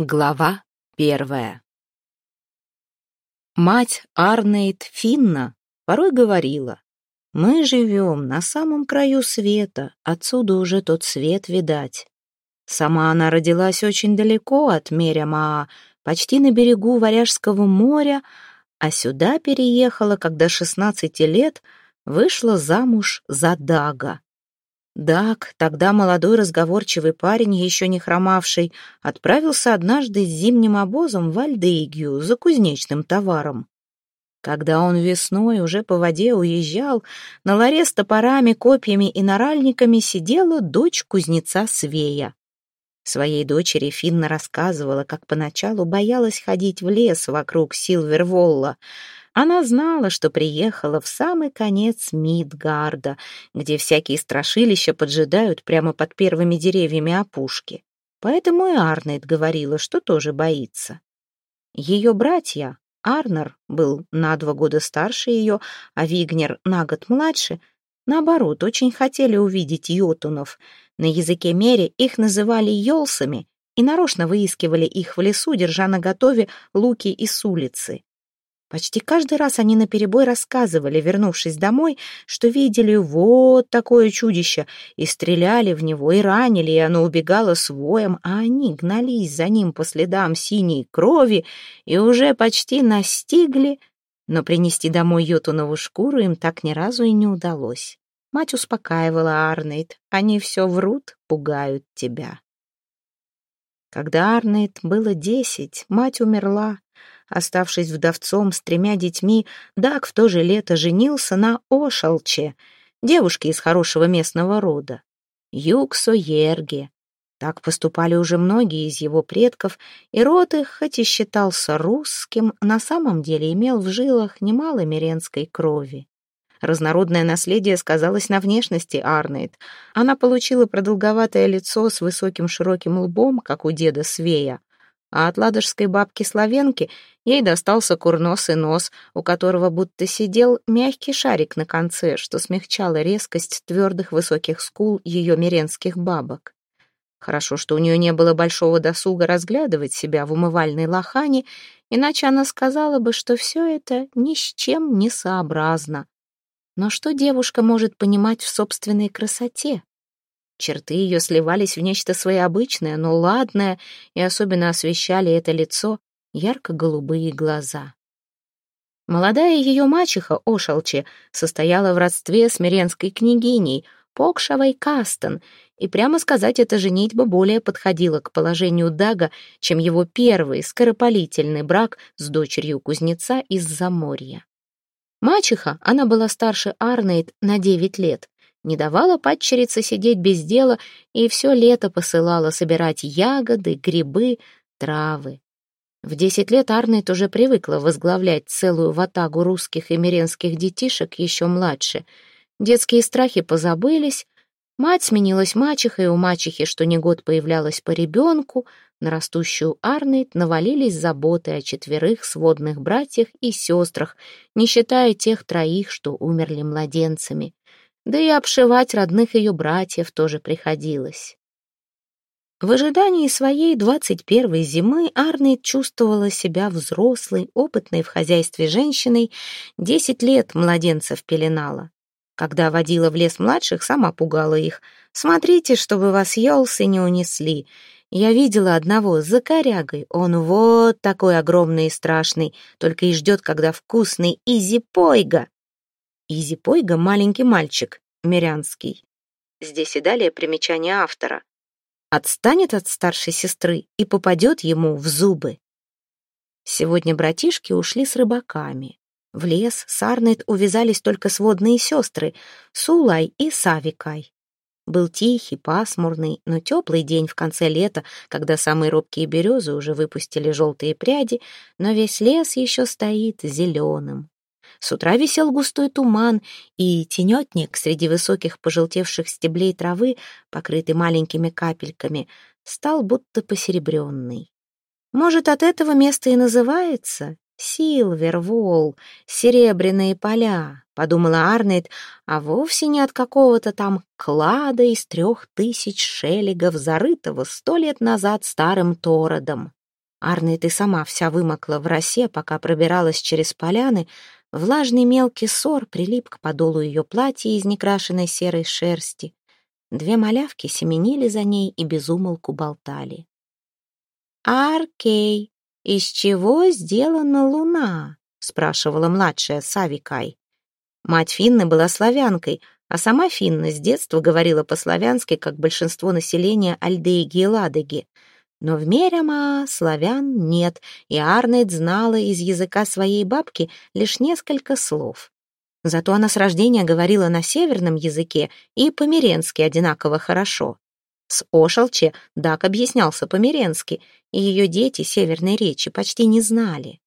Глава первая Мать Арнейд Финна порой говорила, «Мы живем на самом краю света, отсюда уже тот свет видать». Сама она родилась очень далеко от Мерямаа, почти на берегу Варяжского моря, а сюда переехала, когда 16 лет вышла замуж за Дага. Дак, тогда молодой разговорчивый парень, еще не хромавший, отправился однажды с зимним обозом в Альдейгию за кузнечным товаром. Когда он весной уже по воде уезжал, на ларе с топорами, копьями и наральниками сидела дочь кузнеца Свея. Своей дочери Финна рассказывала, как поначалу боялась ходить в лес вокруг Силверволла, она знала, что приехала в самый конец Мидгарда, где всякие страшилища поджидают прямо под первыми деревьями опушки. Поэтому и Арнейд говорила, что тоже боится. Ее братья, Арнер был на два года старше ее, а Вигнер на год младше, наоборот, очень хотели увидеть йотунов. На языке мере их называли йолсами и нарочно выискивали их в лесу, держа наготове луки и с улицы. Почти каждый раз они наперебой рассказывали, вернувшись домой, что видели вот такое чудище, и стреляли в него, и ранили, и оно убегало с воем, а они гнались за ним по следам синей крови и уже почти настигли, но принести домой йотунову шкуру им так ни разу и не удалось. Мать успокаивала Арнейд, они все врут, пугают тебя. Когда Арнейд было десять, мать умерла, Оставшись вдовцом с тремя детьми, Даг в то же лето женился на Ошалче, девушке из хорошего местного рода. Юксо Ерге. Так поступали уже многие из его предков, и род их, хоть и считался русским, на самом деле имел в жилах немало меренской крови. Разнородное наследие сказалось на внешности Арнейд. Она получила продолговатое лицо с высоким широким лбом, как у деда Свея, а от ладожской бабки-славенки ей достался курносый нос, у которого будто сидел мягкий шарик на конце, что смягчало резкость твердых высоких скул ее меренских бабок. Хорошо, что у нее не было большого досуга разглядывать себя в умывальной лохане, иначе она сказала бы, что все это ни с чем не сообразно. Но что девушка может понимать в собственной красоте? Черты ее сливались в нечто своеобычное, но ладное, и особенно освещали это лицо ярко-голубые глаза. Молодая ее мачеха Ошалче состояла в родстве с миренской княгиней Покшавой Кастон, и прямо сказать, эта женитьба более подходила к положению Дага, чем его первый скоропалительный брак с дочерью кузнеца из Заморья. Мачеха, она была старше Арнейд на девять лет, не давала падчерице сидеть без дела и все лето посылала собирать ягоды, грибы, травы. В десять лет Арнейд уже привыкла возглавлять целую ватагу русских и миренских детишек еще младше. Детские страхи позабылись, мать сменилась мачехой, у мачехи что ни год появлялась по ребенку, на растущую Арнейд навалились заботы о четверых сводных братьях и сестрах, не считая тех троих, что умерли младенцами да и обшивать родных ее братьев тоже приходилось. В ожидании своей двадцать первой зимы Арнейд чувствовала себя взрослой, опытной в хозяйстве женщиной, десять лет младенцев пеленала. Когда водила в лес младших, сама пугала их. «Смотрите, чтобы вас елсы не унесли. Я видела одного за корягой. Он вот такой огромный и страшный, только и ждет, когда вкусный изи-пойга». Изипойга — маленький мальчик, мирянский. Здесь и далее примечание автора. Отстанет от старшей сестры и попадет ему в зубы. Сегодня братишки ушли с рыбаками. В лес с Арнет увязались только сводные сестры Сулай и Савикай. Был тихий, пасмурный, но теплый день в конце лета, когда самые робкие березы уже выпустили желтые пряди, но весь лес еще стоит зеленым. С утра висел густой туман, и тенетник среди высоких пожелтевших стеблей травы, покрытый маленькими капельками, стал будто посеребренный. Может, от этого место и называется Силвервол, серебряные поля, подумала Арнейд, а вовсе не от какого-то там клада из трех тысяч шелегов, зарытого сто лет назад старым Тородом. Арнет и сама вся вымокла в росе, пока пробиралась через поляны. Влажный мелкий сор прилип к подолу ее платья из некрашенной серой шерсти. Две малявки семенили за ней и безумолку болтали. «Аркей, из чего сделана луна?» — спрашивала младшая Савикай. Мать Финны была славянкой, а сама Финна с детства говорила по-славянски, как большинство населения Альдеги и Ладоги — но в Мерема славян нет, и Арнейд знала из языка своей бабки лишь несколько слов. Зато она с рождения говорила на северном языке и по-миренски одинаково хорошо. С Ошалче Дак объяснялся по-миренски, и ее дети северной речи почти не знали.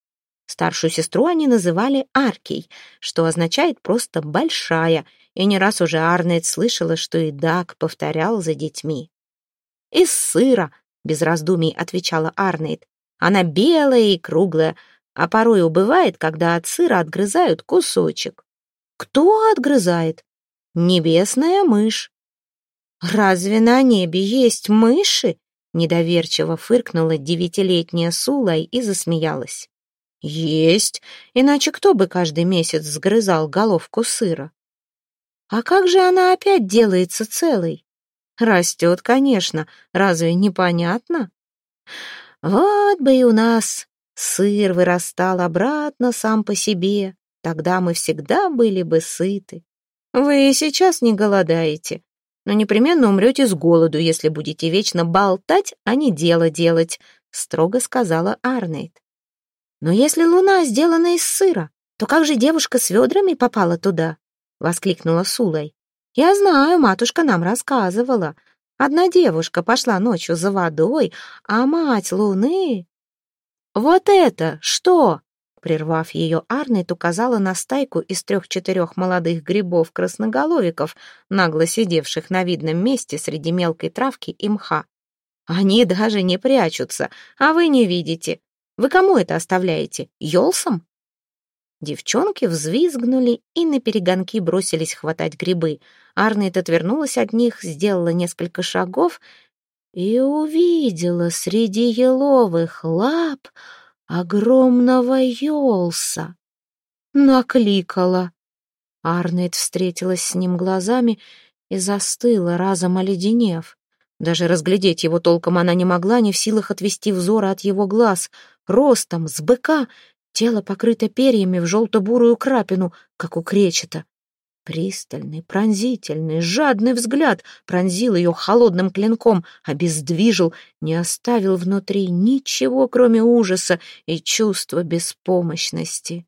Старшую сестру они называли Аркей, что означает просто «большая», и не раз уже Арнейд слышала, что и Дак повторял за детьми. «Из сыра», без раздумий отвечала Арнейд. Она белая и круглая, а порой убывает, когда от сыра отгрызают кусочек. Кто отгрызает? Небесная мышь. Разве на небе есть мыши? Недоверчиво фыркнула девятилетняя Сулай и засмеялась. Есть, иначе кто бы каждый месяц сгрызал головку сыра? А как же она опять делается целой? Растет, конечно, разве непонятно? Вот бы и у нас сыр вырастал обратно сам по себе, тогда мы всегда были бы сыты. Вы сейчас не голодаете, но непременно умрете с голоду, если будете вечно болтать, а не дело делать, строго сказала Арнейд. Но если луна сделана из сыра, то как же девушка с ведрами попала туда? воскликнула Сулай. Я знаю, матушка нам рассказывала. Одна девушка пошла ночью за водой, а мать Луны... «Вот это что?» Прервав ее, Арнет указала на стайку из трех-четырех молодых грибов-красноголовиков, нагло сидевших на видном месте среди мелкой травки и мха. «Они даже не прячутся, а вы не видите. Вы кому это оставляете? Ёлсом?» Девчонки взвизгнули и на перегонки бросились хватать грибы. Арнейд отвернулась от них, сделала несколько шагов и увидела среди еловых лап огромного елса. Накликала. Арнейд встретилась с ним глазами и застыла, разом оледенев. Даже разглядеть его толком она не могла, не в силах отвести взора от его глаз. Ростом, с быка — Тело покрыто перьями в желто-бурую крапину, как у кречета. Пристальный, пронзительный, жадный взгляд пронзил ее холодным клинком, обездвижил, не оставил внутри ничего, кроме ужаса и чувства беспомощности.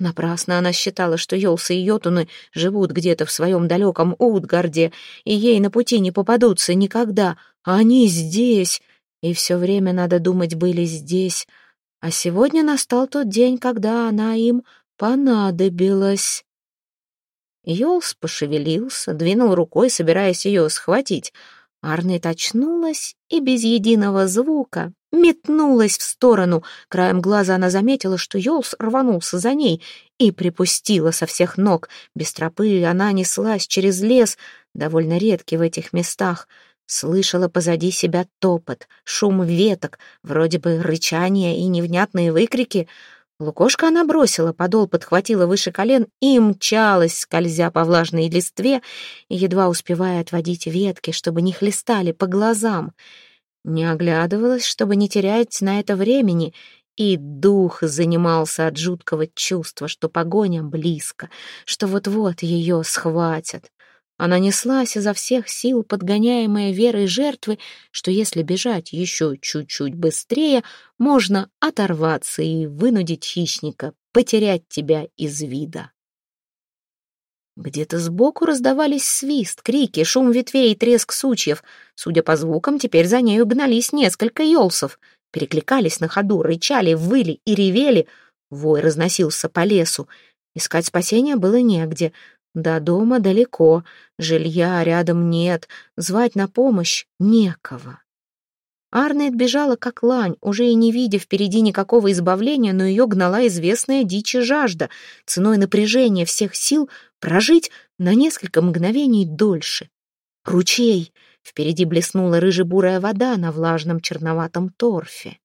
Напрасно она считала, что Йолсы и Йотуны живут где-то в своем далеком Утгарде, и ей на пути не попадутся никогда, они здесь, и все время, надо думать, были здесь, а сегодня настал тот день, когда она им понадобилась. Йолс пошевелился, двинул рукой, собираясь ее схватить. Арнет очнулась и без единого звука метнулась в сторону. Краем глаза она заметила, что Йолс рванулся за ней и припустила со всех ног. Без тропы она неслась через лес, довольно редкий в этих местах. Слышала позади себя топот, шум веток, вроде бы рычание и невнятные выкрики. Лукошка она бросила, подол подхватила выше колен и мчалась, скользя по влажной листве, едва успевая отводить ветки, чтобы не хлестали по глазам. Не оглядывалась, чтобы не терять на это времени, и дух занимался от жуткого чувства, что погоня близко, что вот-вот ее схватят. Она неслась изо всех сил, подгоняемая верой жертвы, что если бежать еще чуть-чуть быстрее, можно оторваться и вынудить хищника потерять тебя из вида. Где-то сбоку раздавались свист, крики, шум ветвей и треск сучьев. Судя по звукам, теперь за нею гнались несколько елсов. Перекликались на ходу, рычали, выли и ревели. Вой разносился по лесу. Искать спасения было негде. До дома далеко, жилья рядом нет, звать на помощь некого. Арнет бежала как лань, уже и не видя впереди никакого избавления, но ее гнала известная дичь и жажда, ценой напряжения всех сил прожить на несколько мгновений дольше. Ручей! Впереди блеснула рыжебурая вода на влажном черноватом торфе.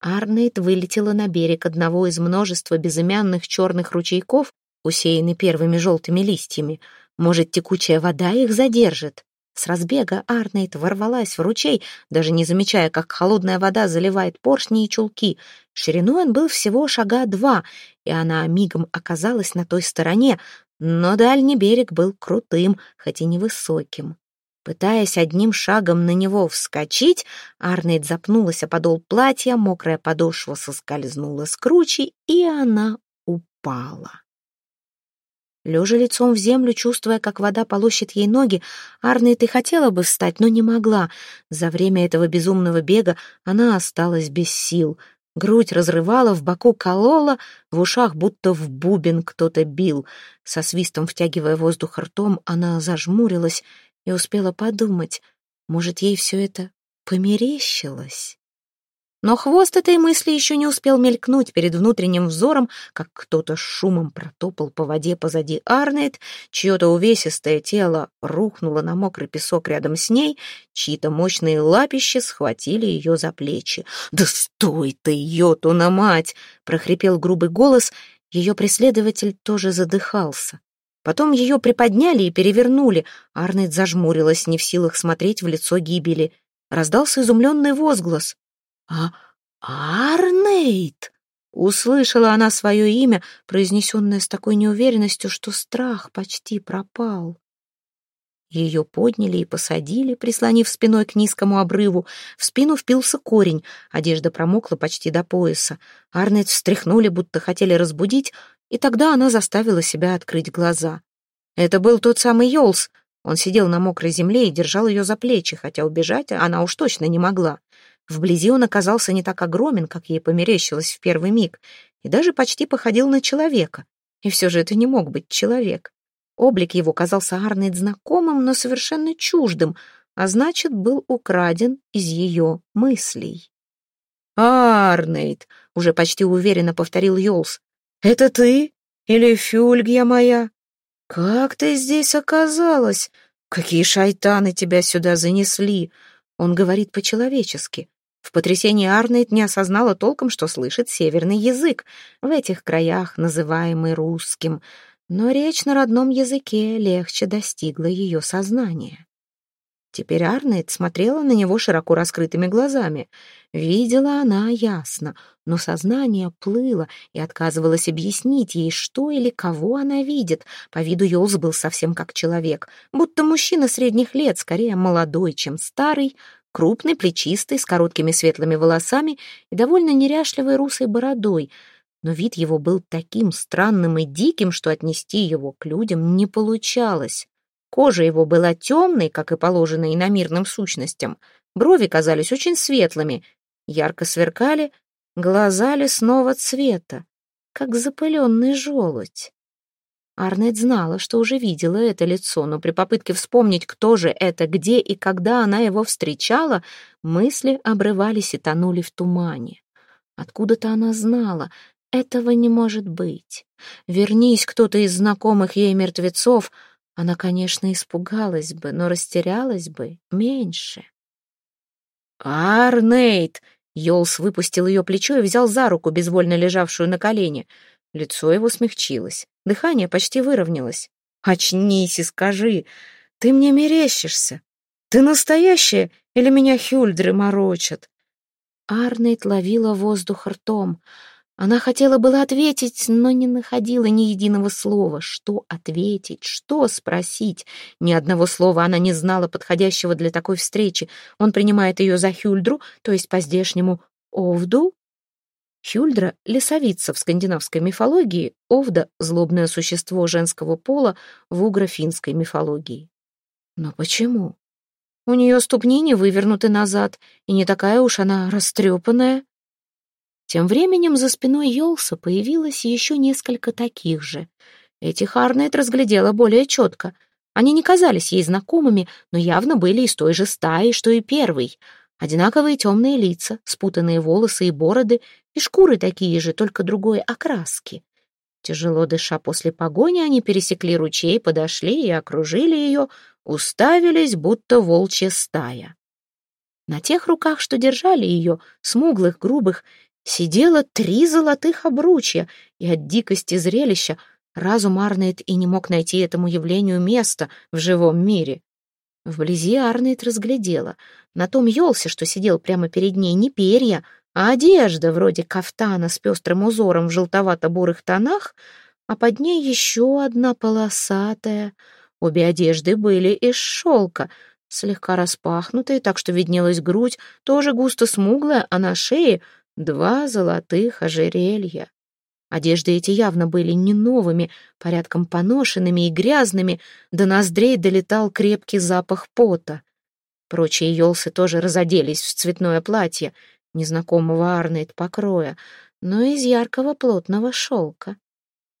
Арнейд вылетела на берег одного из множества безымянных черных ручейков, усеянный первыми желтыми листьями. Может, текучая вода их задержит? С разбега Арнейд ворвалась в ручей, даже не замечая, как холодная вода заливает поршни и чулки. Шириной он был всего шага два, и она мигом оказалась на той стороне, но дальний берег был крутым, хоть и невысоким. Пытаясь одним шагом на него вскочить, Арнейд запнулась о подол платья, мокрая подошва соскользнула с кручи, и она упала. Лежа лицом в землю, чувствуя, как вода полощет ей ноги, Арнейд и хотела бы встать, но не могла. За время этого безумного бега она осталась без сил. Грудь разрывала, в боку колола, в ушах будто в бубен кто-то бил. Со свистом втягивая воздух ртом, она зажмурилась и успела подумать, может, ей все это померещилось. Но хвост этой мысли еще не успел мелькнуть перед внутренним взором, как кто-то с шумом протопал по воде позади Арнейд, чье-то увесистое тело рухнуло на мокрый песок рядом с ней, чьи-то мощные лапища схватили ее за плечи. «Да стой ты, йотуна мать!» — прохрипел грубый голос. Ее преследователь тоже задыхался. Потом ее приподняли и перевернули. Арнейд зажмурилась, не в силах смотреть в лицо гибели. Раздался изумленный возглас. «А Арнейд!» Услышала она свое имя, произнесенное с такой неуверенностью, что страх почти пропал. Ее подняли и посадили, прислонив спиной к низкому обрыву. В спину впился корень, одежда промокла почти до пояса. Арнет встряхнули, будто хотели разбудить, и тогда она заставила себя открыть глаза. Это был тот самый Йолс. Он сидел на мокрой земле и держал ее за плечи, хотя убежать она уж точно не могла. Вблизи он оказался не так огромен, как ей померещилось в первый миг, и даже почти походил на человека. И все же это не мог быть человек. Облик его казался Арнейд знакомым, но совершенно чуждым, а значит, был украден из ее мыслей. «Арнейд!» — уже почти уверенно повторил Йолс. «Это ты? Или фюльгия моя? Как ты здесь оказалась? Какие шайтаны тебя сюда занесли?» Он говорит по-человечески. В потрясении Арнейд не осознала толком, что слышит северный язык, в этих краях называемый русским, но речь на родном языке легче достигла ее сознания. Теперь Арнейд смотрела на него широко раскрытыми глазами. Видела она ясно, но сознание плыло и отказывалось объяснить ей, что или кого она видит. По виду Йолс был совсем как человек, будто мужчина средних лет, скорее молодой, чем старый, крупный, плечистый, с короткими светлыми волосами и довольно неряшливой русой бородой, но вид его был таким странным и диким, что отнести его к людям не получалось. Кожа его была темной, как и положено иномирным сущностям, брови казались очень светлыми, ярко сверкали, глаза лесного цвета, как запыленный желудь. Арнет знала, что уже видела это лицо, но при попытке вспомнить, кто же это, где и когда она его встречала, мысли обрывались и тонули в тумане. Откуда-то она знала, этого не может быть. Вернись кто-то из знакомых ей мертвецов, она, конечно, испугалась бы, но растерялась бы меньше. «Арнейд!» Йолс выпустил ее плечо и взял за руку, безвольно лежавшую на колене. Лицо его смягчилось, дыхание почти выровнялось. «Очнись и скажи, ты мне мерещишься. Ты настоящая или меня хюльдры морочат?» Арнейд ловила воздух ртом. Она хотела было ответить, но не находила ни единого слова. Что ответить? Что спросить? Ни одного слова она не знала, подходящего для такой встречи. Он принимает ее за Хюльдру, то есть по-здешнему Овду? Хюльдра — лесовица в скандинавской мифологии, Овда — злобное существо женского пола в угро-финской мифологии. Но почему? У нее ступни не вывернуты назад, и не такая уж она растрепанная. Тем временем за спиной Йолса появилось еще несколько таких же. Этих Арнет разглядела более четко. Они не казались ей знакомыми, но явно были из той же стаи, что и первый — Одинаковые темные лица, спутанные волосы и бороды, и шкуры такие же, только другой окраски. Тяжело дыша после погони, они пересекли ручей, подошли и окружили ее, уставились, будто волчья стая. На тех руках, что держали ее, смуглых, грубых, сидело три золотых обручья, и от дикости зрелища разум Арнейд и не мог найти этому явлению места в живом мире. Вблизи Арнейд разглядела. На том елсе, что сидел прямо перед ней, не перья, а одежда вроде кафтана с пестрым узором в желтовато-бурых тонах, а под ней еще одна полосатая. Обе одежды были из шелка, слегка распахнутые, так что виднелась грудь, тоже густо смуглая, а на шее два золотых ожерелья. Одежды эти явно были не новыми, порядком поношенными и грязными, до ноздрей долетал крепкий запах пота. Прочие елсы тоже разоделись в цветное платье — незнакомого Арнейд покроя, но из яркого плотного шелка.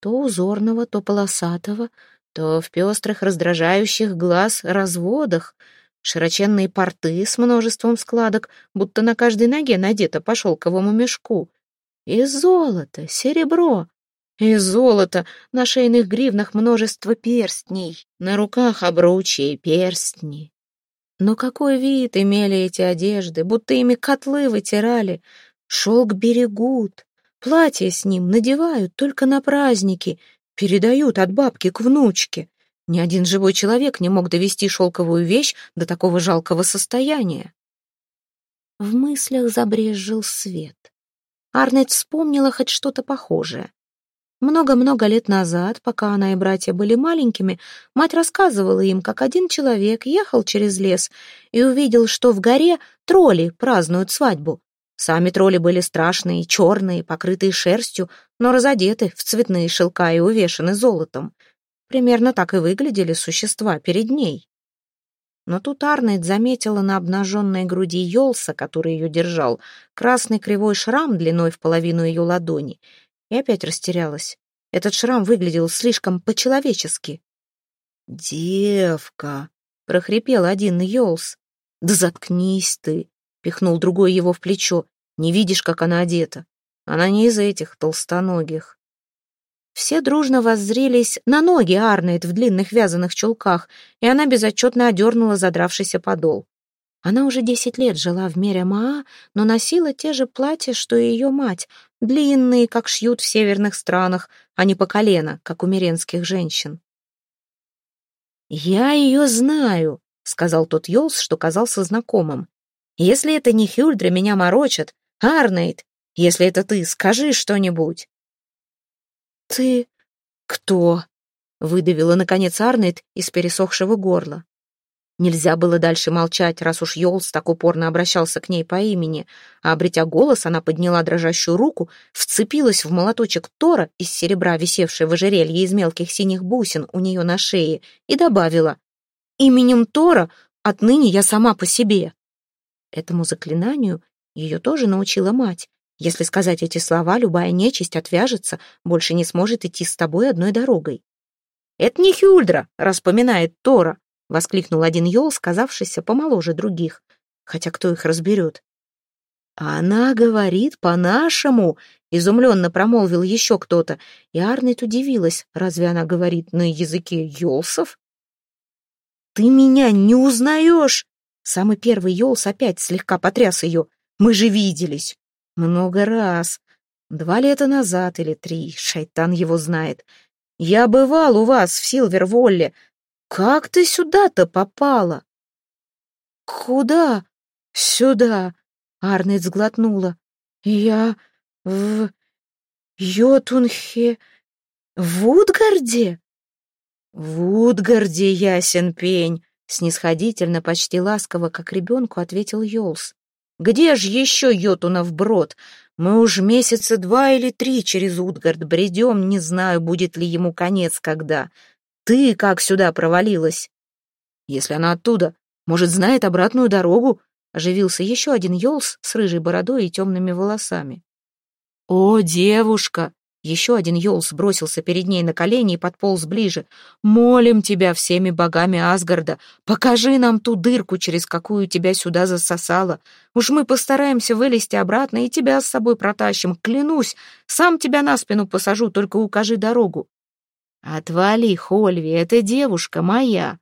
То узорного, то полосатого, то в пестрых раздражающих глаз разводах, широченные порты с множеством складок, будто на каждой ноге надето по шелковому мешку. И золото, серебро, и золото, на шейных гривнах множество перстней, на руках обручи и перстни. Но какой вид имели эти одежды, будто ими котлы вытирали. Шелк берегут, платье с ним надевают только на праздники, передают от бабки к внучке. Ни один живой человек не мог довести шелковую вещь до такого жалкого состояния. В мыслях забрезжил свет. Арнет вспомнила хоть что-то похожее. Много-много лет назад, пока она и братья были маленькими, мать рассказывала им, как один человек ехал через лес и увидел, что в горе тролли празднуют свадьбу. Сами тролли были страшные, черные, покрытые шерстью, но разодеты в цветные шелка и увешаны золотом. Примерно так и выглядели существа перед ней. Но тут Арнольд заметила на обнаженной груди Йолса, который ее держал, красный кривой шрам длиной в половину ее ладони — и опять растерялась. Этот шрам выглядел слишком по-человечески. «Девка!» — прохрипел один Йолс. «Да заткнись ты!» — пихнул другой его в плечо. «Не видишь, как она одета? Она не из этих толстоногих». Все дружно воззрелись на ноги Арнейд в длинных вязаных чулках, и она безотчетно одернула задравшийся подол. Она уже десять лет жила в мире Маа, но носила те же платья, что и ее мать, длинные, как шьют в северных странах, а не по колено, как у миренских женщин. «Я ее знаю», — сказал тот Йолс, что казался знакомым. «Если это не Хюльдра, меня морочат. Арнейд, если это ты, скажи что-нибудь». «Ты кто?» — выдавила, наконец, Арнейд из пересохшего горла. Нельзя было дальше молчать, раз уж Йолс так упорно обращался к ней по имени, а, обретя голос, она подняла дрожащую руку, вцепилась в молоточек Тора из серебра, висевший в ожерелье из мелких синих бусин у нее на шее, и добавила «Именем Тора отныне я сама по себе». Этому заклинанию ее тоже научила мать. Если сказать эти слова, любая нечисть отвяжется, больше не сможет идти с тобой одной дорогой. «Это не Хюльдра», — распоминает Тора. — воскликнул один Йол, сказавшийся помоложе других. Хотя кто их разберет? «Она говорит по-нашему», — изумленно промолвил еще кто-то, и Арнет удивилась, разве она говорит на языке Йолсов? «Ты меня не узнаешь!» Самый первый Йолс опять слегка потряс ее. «Мы же виделись!» «Много раз. Два лета назад или три, шайтан его знает. Я бывал у вас в Силверволле, «Как ты сюда-то попала?» «Куда?» «Сюда», — Арнет сглотнула. «Я в Йотунхе... в Утгарде?» «В Утгарде, ясен пень», — снисходительно, почти ласково, как ребенку, ответил Йолс. «Где ж еще Йотунов брод? Мы уж месяца два или три через Утгард бредем, не знаю, будет ли ему конец когда. Ты как сюда провалилась? Если она оттуда, может, знает обратную дорогу? Оживился еще один Йолс с рыжей бородой и темными волосами. О, девушка! Еще один Йолс бросился перед ней на колени и подполз ближе. «Молим тебя всеми богами Асгарда, покажи нам ту дырку, через какую тебя сюда засосало. Уж мы постараемся вылезти обратно и тебя с собой протащим, клянусь. Сам тебя на спину посажу, только укажи дорогу». «Отвали, Хольви, эта девушка моя!»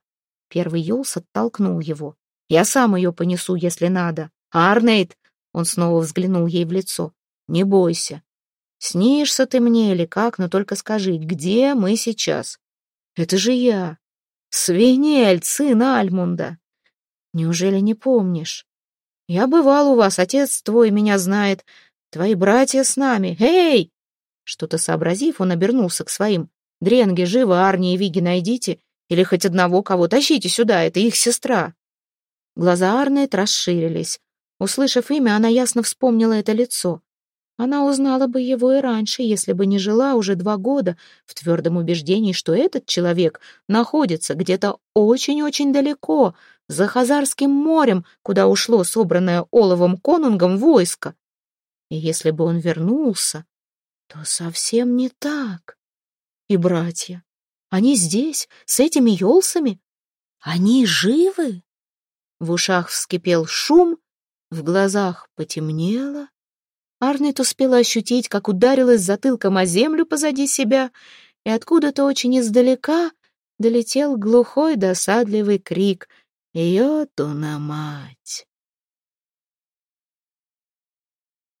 Первый Юлс оттолкнул его. «Я сам ее понесу, если надо. Арнейд!» Он снова взглянул ей в лицо. Не бойся. Снишься ты мне или как, но только скажи, где мы сейчас? Это же я. Свинель, сын Альмунда. Неужели не помнишь? Я бывал у вас, отец твой меня знает. Твои братья с нами. Эй! Что-то сообразив, он обернулся к своим. Дренги, живо Арни и Виги найдите. Или хоть одного кого тащите сюда, это их сестра. Глаза Арнет расширились. Услышав имя, она ясно вспомнила это лицо. Она узнала бы его и раньше, если бы не жила уже два года в твердом убеждении, что этот человек находится где-то очень-очень далеко, за Хазарским морем, куда ушло собранное оловом конунгом войско. И если бы он вернулся, то совсем не так. И братья, они здесь, с этими елсами? Они живы? В ушах вскипел шум, в глазах потемнело. Арнет успела ощутить, как ударилась затылком о землю позади себя, и откуда-то очень издалека долетел глухой досадливый крик «Йотуна мать!».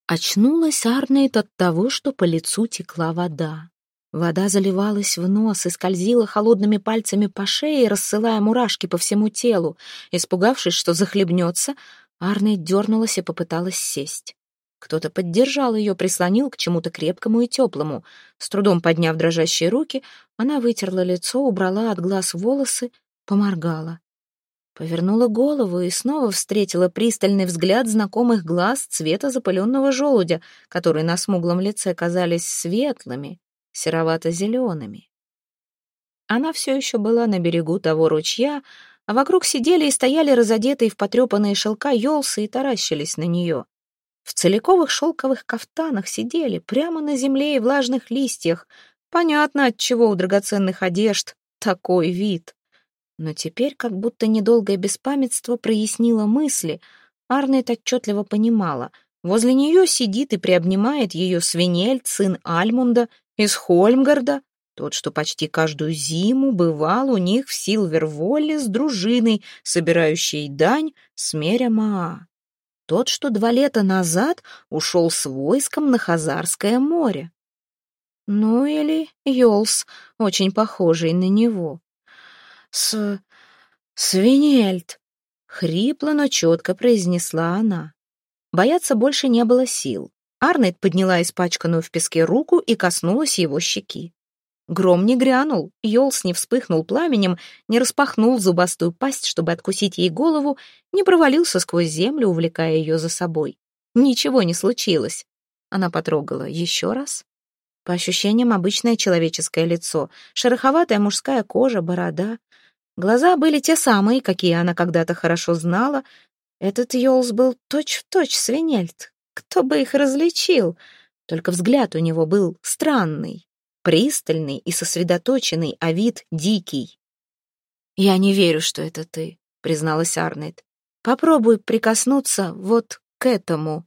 Очнулась Арнет от того, что по лицу текла вода. Вода заливалась в нос и скользила холодными пальцами по шее, рассылая мурашки по всему телу. Испугавшись, что захлебнется, Арнет дернулась и попыталась сесть. Кто-то поддержал ее, прислонил к чему-то крепкому и теплому. С трудом подняв дрожащие руки, она вытерла лицо, убрала от глаз волосы, поморгала. Повернула голову и снова встретила пристальный взгляд знакомых глаз цвета запыленного желудя, которые на смуглом лице казались светлыми, серовато-зелеными. Она все еще была на берегу того ручья, а вокруг сидели и стояли разодетые в потрепанные шелка елсы и таращились на нее. В целиковых шелковых кафтанах сидели прямо на земле и влажных листьях. Понятно, от чего у драгоценных одежд такой вид. Но теперь как будто недолгое беспамятство прояснило мысли. Арнет отчетливо понимала. Возле нее сидит и приобнимает ее свинель, сын Альмунда из Хольмгарда, тот, что почти каждую зиму бывал у них в Силверволле с дружиной, собирающей дань с Маа. Тот, что два лета назад ушел с войском на Хазарское море. Ну или Йолс, очень похожий на него. С... Свинельд, хрипло, но четко произнесла она. Бояться больше не было сил. Арнет подняла испачканную в песке руку и коснулась его щеки. Гром не грянул, Йолс не вспыхнул пламенем, не распахнул зубастую пасть, чтобы откусить ей голову, не провалился сквозь землю, увлекая ее за собой. Ничего не случилось. Она потрогала еще раз. По ощущениям, обычное человеческое лицо, шероховатая мужская кожа, борода. Глаза были те самые, какие она когда-то хорошо знала. Этот Йолс был точь-в-точь точь свинельт. Кто бы их различил? Только взгляд у него был странный пристальный и сосредоточенный, а вид дикий. «Я не верю, что это ты», — призналась Арнет. «Попробуй прикоснуться вот к этому».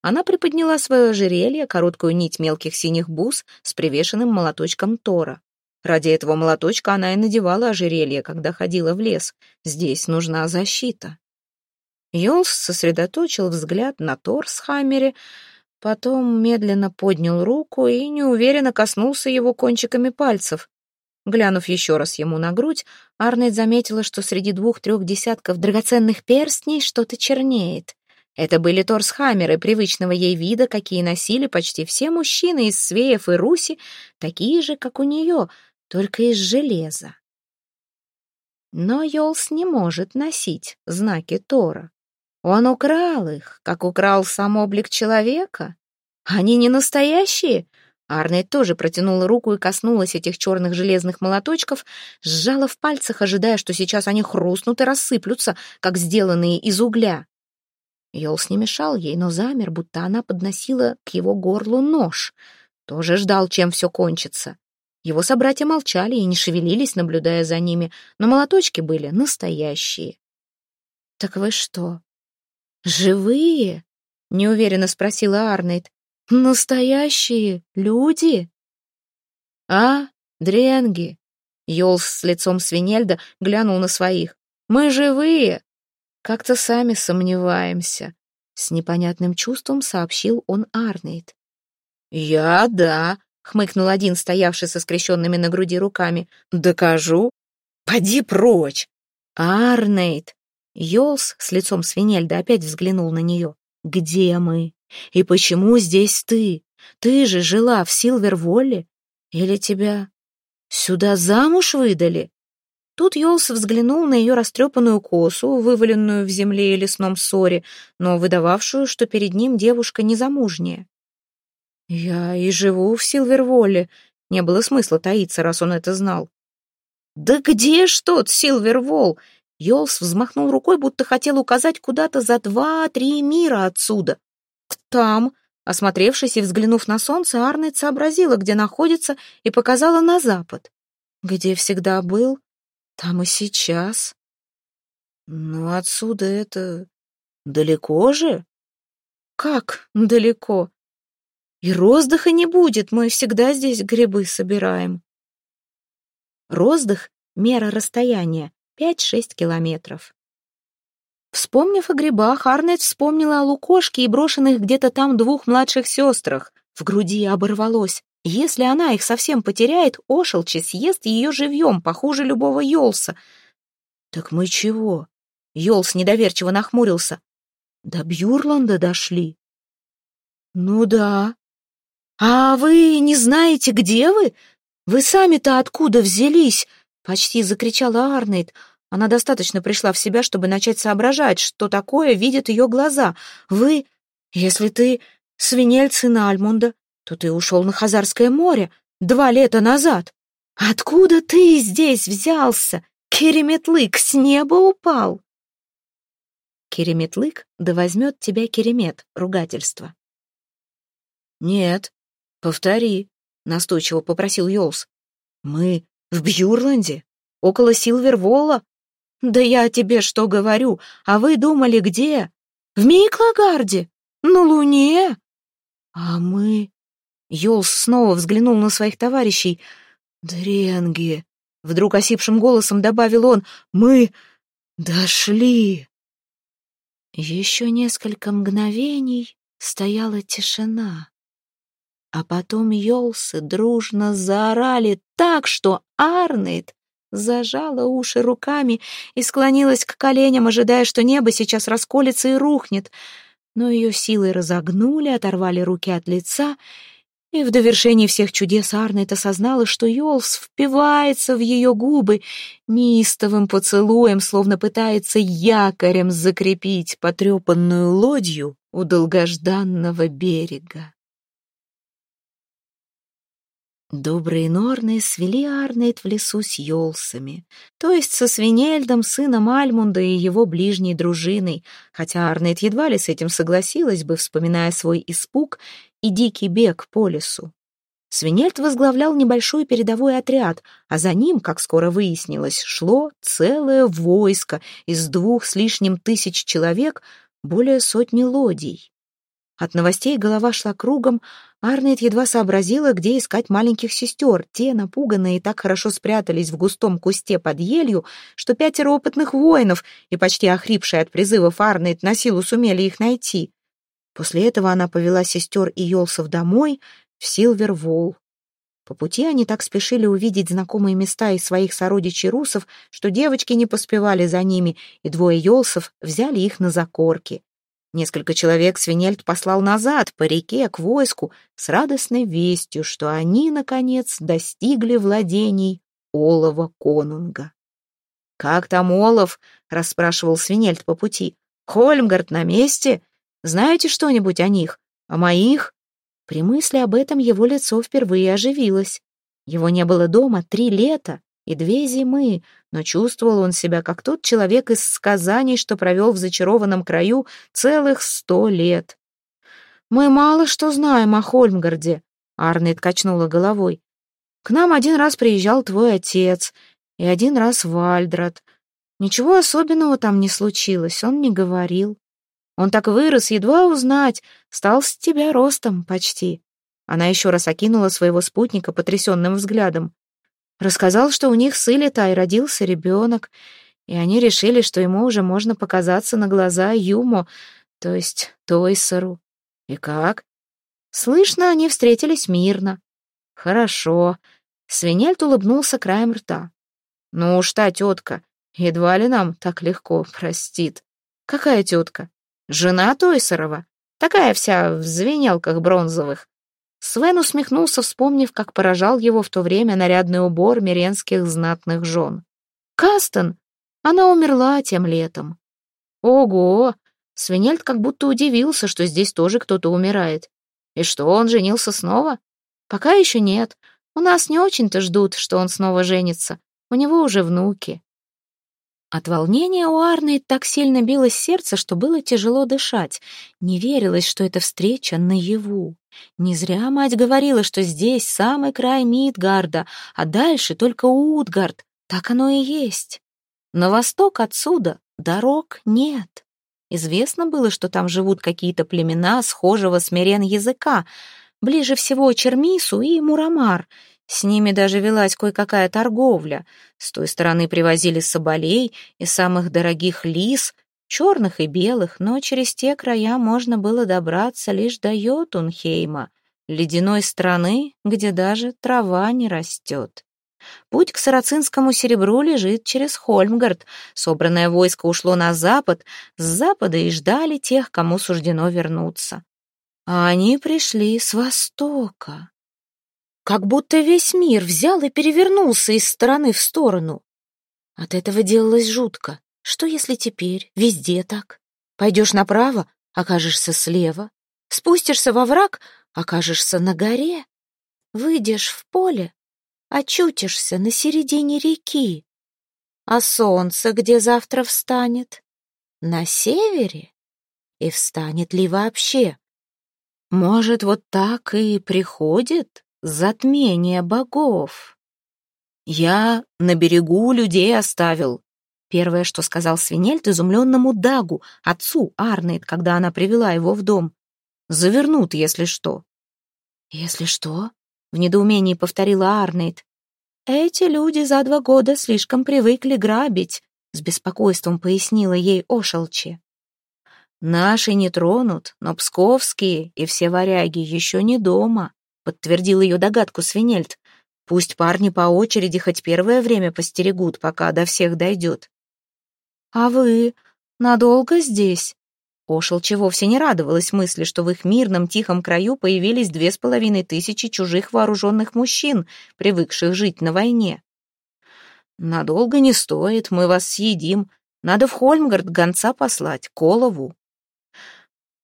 Она приподняла свое ожерелье, короткую нить мелких синих бус с привешенным молоточком Тора. Ради этого молоточка она и надевала ожерелье, когда ходила в лес. Здесь нужна защита. Йолс сосредоточил взгляд на Тор с Хаммере, Потом медленно поднял руку и неуверенно коснулся его кончиками пальцев. Глянув еще раз ему на грудь, Арнольд заметила, что среди двух-трех десятков драгоценных перстней что-то чернеет. Это были торсхаммеры привычного ей вида, какие носили почти все мужчины из Свеев и Руси, такие же, как у нее, только из железа. Но Йолс не может носить знаки Тора. Он украл их, как украл сам облик человека. Они не настоящие. Арнет тоже протянула руку и коснулась этих черных железных молоточков, сжала в пальцах, ожидая, что сейчас они хрустнут и рассыплются, как сделанные из угля. Йолс не мешал ей, но замер, будто она подносила к его горлу нож. Тоже ждал, чем все кончится. Его собратья молчали и не шевелились, наблюдая за ними, но молоточки были настоящие. «Так вы что, «Живые?» — неуверенно спросила Арнейд. «Настоящие люди?» «А, дренги!» — Йолс с лицом свинельда глянул на своих. «Мы живые!» «Как-то сами сомневаемся. С непонятным чувством сообщил он Арнейд. «Я да», — хмыкнул один, стоявший со скрещенными на груди руками. «Докажу. Поди прочь!» «Арнейд!» Йолс с лицом свинельда опять взглянул на нее. «Где мы? И почему здесь ты? Ты же жила в Силверволле? Или тебя сюда замуж выдали?» Тут Йолс взглянул на ее растрепанную косу, вываленную в земле и лесном ссоре, но выдававшую, что перед ним девушка незамужняя. «Я и живу в Силверволле. Не было смысла таиться, раз он это знал». «Да где ж тот Силверволл?» Йолс взмахнул рукой, будто хотел указать куда-то за два-три мира отсюда. «Там», осмотревшись и взглянув на солнце, Арнет сообразила, где находится, и показала на запад. «Где всегда был, там и сейчас. Ну, отсюда это далеко же? Как далеко? И роздыха не будет, мы всегда здесь грибы собираем. Роздых — мера расстояния, 5-6 километров. Вспомнив о грибах, Арнет вспомнила о лукошке и брошенных где-то там двух младших сестрах. В груди оборвалось. Если она их совсем потеряет, Ошелчи съест ее живьем, похуже любого Йолса. «Так мы чего?» Йолс недоверчиво нахмурился. «До Бьюрланда дошли». «Ну да». «А вы не знаете, где вы? Вы сами-то откуда взялись?» Почти закричала Арнейд. Она достаточно пришла в себя, чтобы начать соображать, что такое видят ее глаза. «Вы, если ты свинель сына Альмунда, то ты ушел на Хазарское море два лета назад. Откуда ты здесь взялся? Кереметлык с неба упал. Кереметлык да возьмет тебя Керемет, ругательство. Нет, повтори, настойчиво попросил Йолс. Мы в Бьюрланде, около Силвервола. Да я тебе что говорю, а вы думали где? В Мейклагарде, на Луне. А мы Йолс снова взглянул на своих товарищей. «Дренги!» — вдруг осипшим голосом добавил он. «Мы дошли!» Еще несколько мгновений стояла тишина. А потом Йолсы дружно заорали так, что Арнейд зажала уши руками и склонилась к коленям, ожидая, что небо сейчас расколется и рухнет. Но ее силы разогнули, оторвали руки от лица и в довершении всех чудес Арнет осознала, что Йолс впивается в ее губы неистовым поцелуем, словно пытается якорем закрепить потрепанную лодью у долгожданного берега. Добрые Норны свели Арнейд в лесу с Йолсами, то есть со Свинельдом, сыном Альмунда и его ближней дружиной, хотя Арнейд едва ли с этим согласилась бы, вспоминая свой испуг и дикий бег по лесу. Свинельд возглавлял небольшой передовой отряд, а за ним, как скоро выяснилось, шло целое войско из двух с лишним тысяч человек, более сотни лодий. От новостей голова шла кругом, Арнет едва сообразила, где искать маленьких сестер. Те, напуганные, так хорошо спрятались в густом кусте под елью, что пятеро опытных воинов и почти охрипшие от призывов Арнет на силу сумели их найти. После этого она повела сестер и Йолсов домой, в Силверволл. По пути они так спешили увидеть знакомые места и своих сородичей русов, что девочки не поспевали за ними, и двое Йолсов взяли их на закорки. Несколько человек Свинельд послал назад, по реке, к войску, с радостной вестью, что они, наконец, достигли владений Олова Конунга. «Как там Олов?» — расспрашивал Свинельд по пути. «Хольмгард на месте? Знаете что-нибудь о них? О моих?» При мысли об этом его лицо впервые оживилось. Его не было дома три лета, и две зимы, но чувствовал он себя как тот человек из сказаний, что провел в зачарованном краю целых сто лет. «Мы мало что знаем о Хольмгарде», — Арнет качнула головой. «К нам один раз приезжал твой отец, и один раз Вальдрат. Ничего особенного там не случилось, он не говорил. Он так вырос, едва узнать, стал с тебя ростом почти». Она еще раз окинула своего спутника потрясенным взглядом. Рассказал, что у них с Илитай родился ребенок, и они решили, что ему уже можно показаться на глаза Юмо, то есть Тойсеру. И как? Слышно, они встретились мирно. Хорошо. Свинельт улыбнулся краем рта. Ну уж та тетка, едва ли нам так легко простит. Какая тетка? Жена Тойсерова. Такая вся в звенелках бронзовых. Свен усмехнулся, вспомнив, как поражал его в то время нарядный убор миренских знатных жен. «Кастон! Она умерла тем летом». «Ого!» Свинельд как будто удивился, что здесь тоже кто-то умирает. «И что, он женился снова?» «Пока еще нет. У нас не очень-то ждут, что он снова женится. У него уже внуки». От волнения у Арны так сильно билось сердце, что было тяжело дышать. Не верилось, что эта встреча наяву. Не зря мать говорила, что здесь самый край Мидгарда, а дальше только Утгард. Так оно и есть. На восток отсюда дорог нет. Известно было, что там живут какие-то племена схожего с Мирен языка, ближе всего Чермису и Мурамар — с ними даже велась кое-какая торговля. С той стороны привозили соболей и самых дорогих лис, черных и белых, но через те края можно было добраться лишь до Йотунхейма, ледяной страны, где даже трава не растет. Путь к сарацинскому серебру лежит через Хольмгард. Собранное войско ушло на запад, с запада и ждали тех, кому суждено вернуться. А они пришли с востока. Как будто весь мир взял и перевернулся из стороны в сторону. От этого делалось жутко. Что если теперь везде так? Пойдешь направо, окажешься слева. Спустишься во враг, окажешься на горе. Выйдешь в поле, очутишься на середине реки. А солнце где завтра встанет? На севере? И встанет ли вообще? Может, вот так и приходит Затмение богов. Я на берегу людей оставил. Первое, что сказал Свинельд изумленному Дагу, отцу Арнейд, когда она привела его в дом. Завернут, если что. Если что? В недоумении повторила Арнейд. Эти люди за два года слишком привыкли грабить, с беспокойством пояснила ей Ошелчи. Наши не тронут, но псковские и все варяги еще не дома подтвердил ее догадку Свинельд. Пусть парни по очереди хоть первое время постерегут, пока до всех дойдет. «А вы надолго здесь?» Ошелча вовсе не радовалась мысли, что в их мирном тихом краю появились две с половиной тысячи чужих вооруженных мужчин, привыкших жить на войне. «Надолго не стоит, мы вас съедим. Надо в Хольмгард гонца послать, Колову».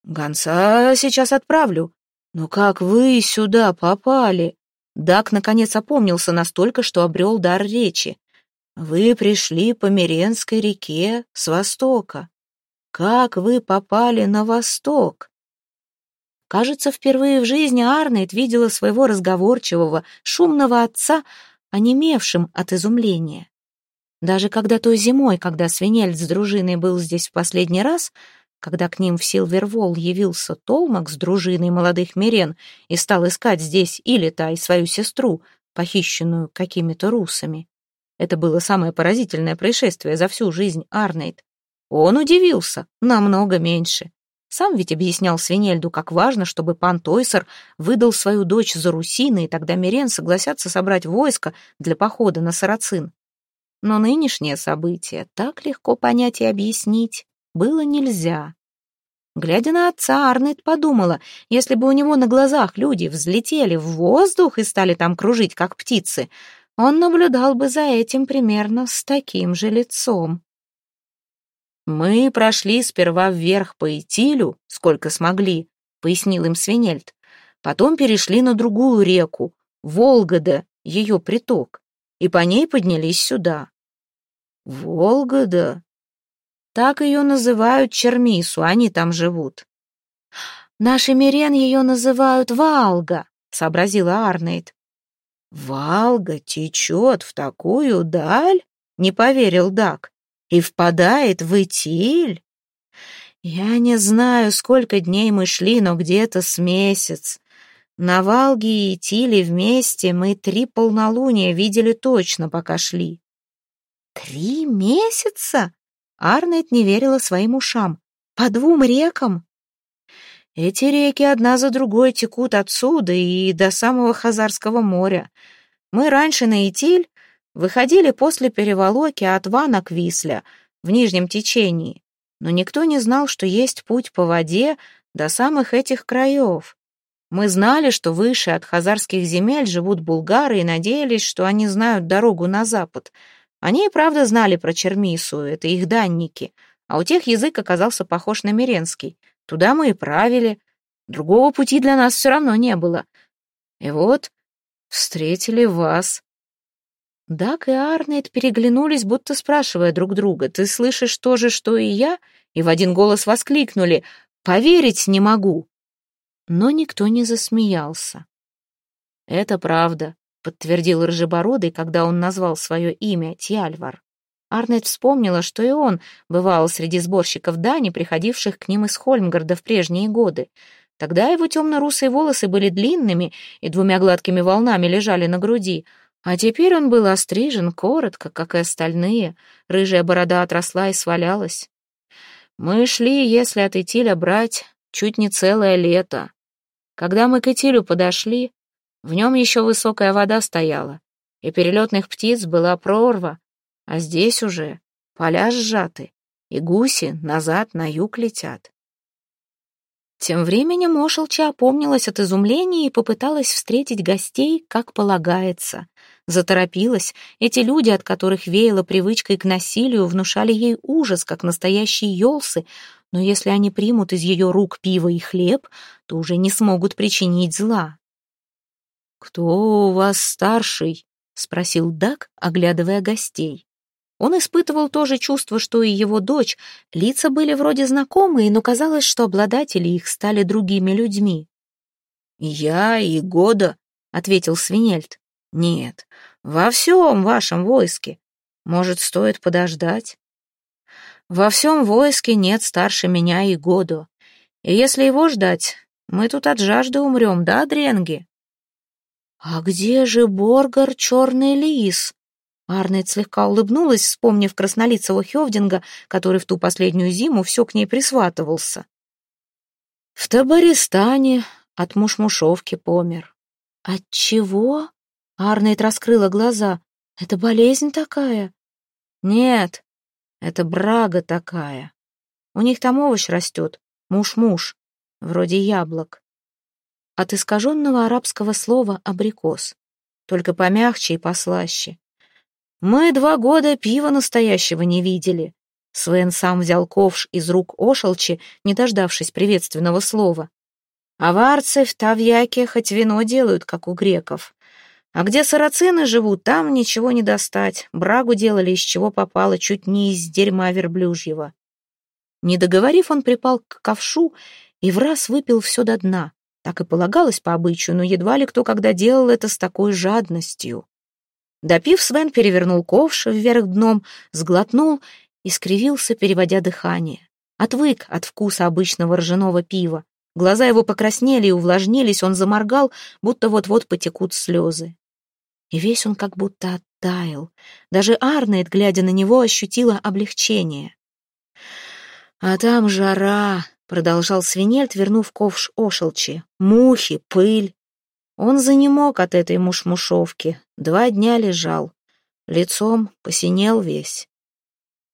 «Гонца сейчас отправлю», «Но как вы сюда попали?» Дак наконец опомнился настолько, что обрел дар речи. «Вы пришли по Меренской реке с востока. Как вы попали на восток?» Кажется, впервые в жизни Арнейд видела своего разговорчивого, шумного отца, онемевшим от изумления. Даже когда той зимой, когда Свинельд с дружиной был здесь в последний раз, когда к ним в Силвервол явился Толмак с дружиной молодых мирен и стал искать здесь Илита и свою сестру, похищенную какими-то русами. Это было самое поразительное происшествие за всю жизнь Арнейд. Он удивился, намного меньше. Сам ведь объяснял Свинельду, как важно, чтобы пан Тойсер выдал свою дочь за Русины, и тогда Мирен согласятся собрать войско для похода на Сарацин. Но нынешнее событие так легко понять и объяснить было нельзя. Глядя на отца, Арнет подумала, если бы у него на глазах люди взлетели в воздух и стали там кружить, как птицы, он наблюдал бы за этим примерно с таким же лицом. «Мы прошли сперва вверх по Итилю, сколько смогли», — пояснил им Свинельд. «Потом перешли на другую реку, Волгода, ее приток, и по ней поднялись сюда». «Волгода?» Так ее называют Чермису, они там живут. Наши мирен ее называют Валга, сообразила Арнейд. Валга течет в такую даль? Не поверил Дак. И впадает в Итиль? Я не знаю, сколько дней мы шли, но где-то с месяц. На Валге и Итиле вместе мы три полнолуния видели точно, пока шли. Три месяца? Арнет не верила своим ушам. «По двум рекам?» Эти реки одна за другой текут отсюда и до самого Хазарского моря. Мы раньше на Итиль выходили после переволоки от Вана к Висля в нижнем течении, но никто не знал, что есть путь по воде до самых этих краев. Мы знали, что выше от хазарских земель живут булгары и надеялись, что они знают дорогу на запад. Они и правда знали про Чермису, это их данники, а у тех язык оказался похож на Миренский. Туда мы и правили. Другого пути для нас все равно не было. И вот встретили вас. Дак и Арнет переглянулись, будто спрашивая друг друга, «Ты слышишь то же, что и я?» И в один голос воскликнули, «Поверить не могу!» Но никто не засмеялся. «Это правда», — подтвердил Рыжебородый, когда он назвал свое имя Тьяльвар. Арнет вспомнила, что и он бывал среди сборщиков дани, приходивших к ним из Хольмгарда в прежние годы. Тогда его темно-русые волосы были длинными и двумя гладкими волнами лежали на груди, а теперь он был острижен коротко, как и остальные. Рыжая борода отросла и свалялась. Мы шли, если от Итиля брать, чуть не целое лето. Когда мы к Итилю подошли, в нем еще высокая вода стояла, и перелетных птиц была прорва, а здесь уже поля сжаты, и гуси назад на юг летят. Тем временем Ошелча опомнилась от изумления и попыталась встретить гостей, как полагается. Заторопилась. Эти люди, от которых веяло привычкой к насилию, внушали ей ужас, как настоящие елсы, но если они примут из ее рук пиво и хлеб, то уже не смогут причинить зла. «Кто у вас старший?» — спросил Дак, оглядывая гостей. Он испытывал то же чувство, что и его дочь. Лица были вроде знакомые, но казалось, что обладатели их стали другими людьми. «Я и Года», — ответил Свинельд. «Нет, во всем вашем войске. Может, стоит подождать?» «Во всем войске нет старше меня и Году. И если его ждать, мы тут от жажды умрем, да, Дренги?» «А где же Боргар Черный Лис?» Арнет слегка улыбнулась, вспомнив краснолицего Хевдинга, который в ту последнюю зиму все к ней присватывался. «В Табаристане от мушмушовки помер». «От чего?» Арнет раскрыла глаза. «Это болезнь такая?» «Нет, это брага такая. У них там овощ растет, муж-муж, вроде яблок». От искаженного арабского слова «абрикос», только помягче и послаще. Мы два года пива настоящего не видели. Свен сам взял ковш из рук Ошелчи, не дождавшись приветственного слова. Аварцы в Тавьяке хоть вино делают, как у греков. А где сарацины живут, там ничего не достать. Брагу делали из чего попало, чуть не из дерьма верблюжьего. Не договорив, он припал к ковшу и в раз выпил все до дна. Так и полагалось по обычаю, но едва ли кто когда делал это с такой жадностью. Допив, Свен перевернул ковш вверх дном, сглотнул и скривился, переводя дыхание. Отвык от вкуса обычного ржаного пива. Глаза его покраснели и увлажнились, он заморгал, будто вот-вот потекут слезы. И весь он как будто оттаял. Даже Арнейд, глядя на него, ощутила облегчение. «А там жара», — продолжал Свинельд, вернув ковш Ошелчи. «Мухи, пыль, он занемог от этой мушмушовки, два дня лежал, лицом посинел весь.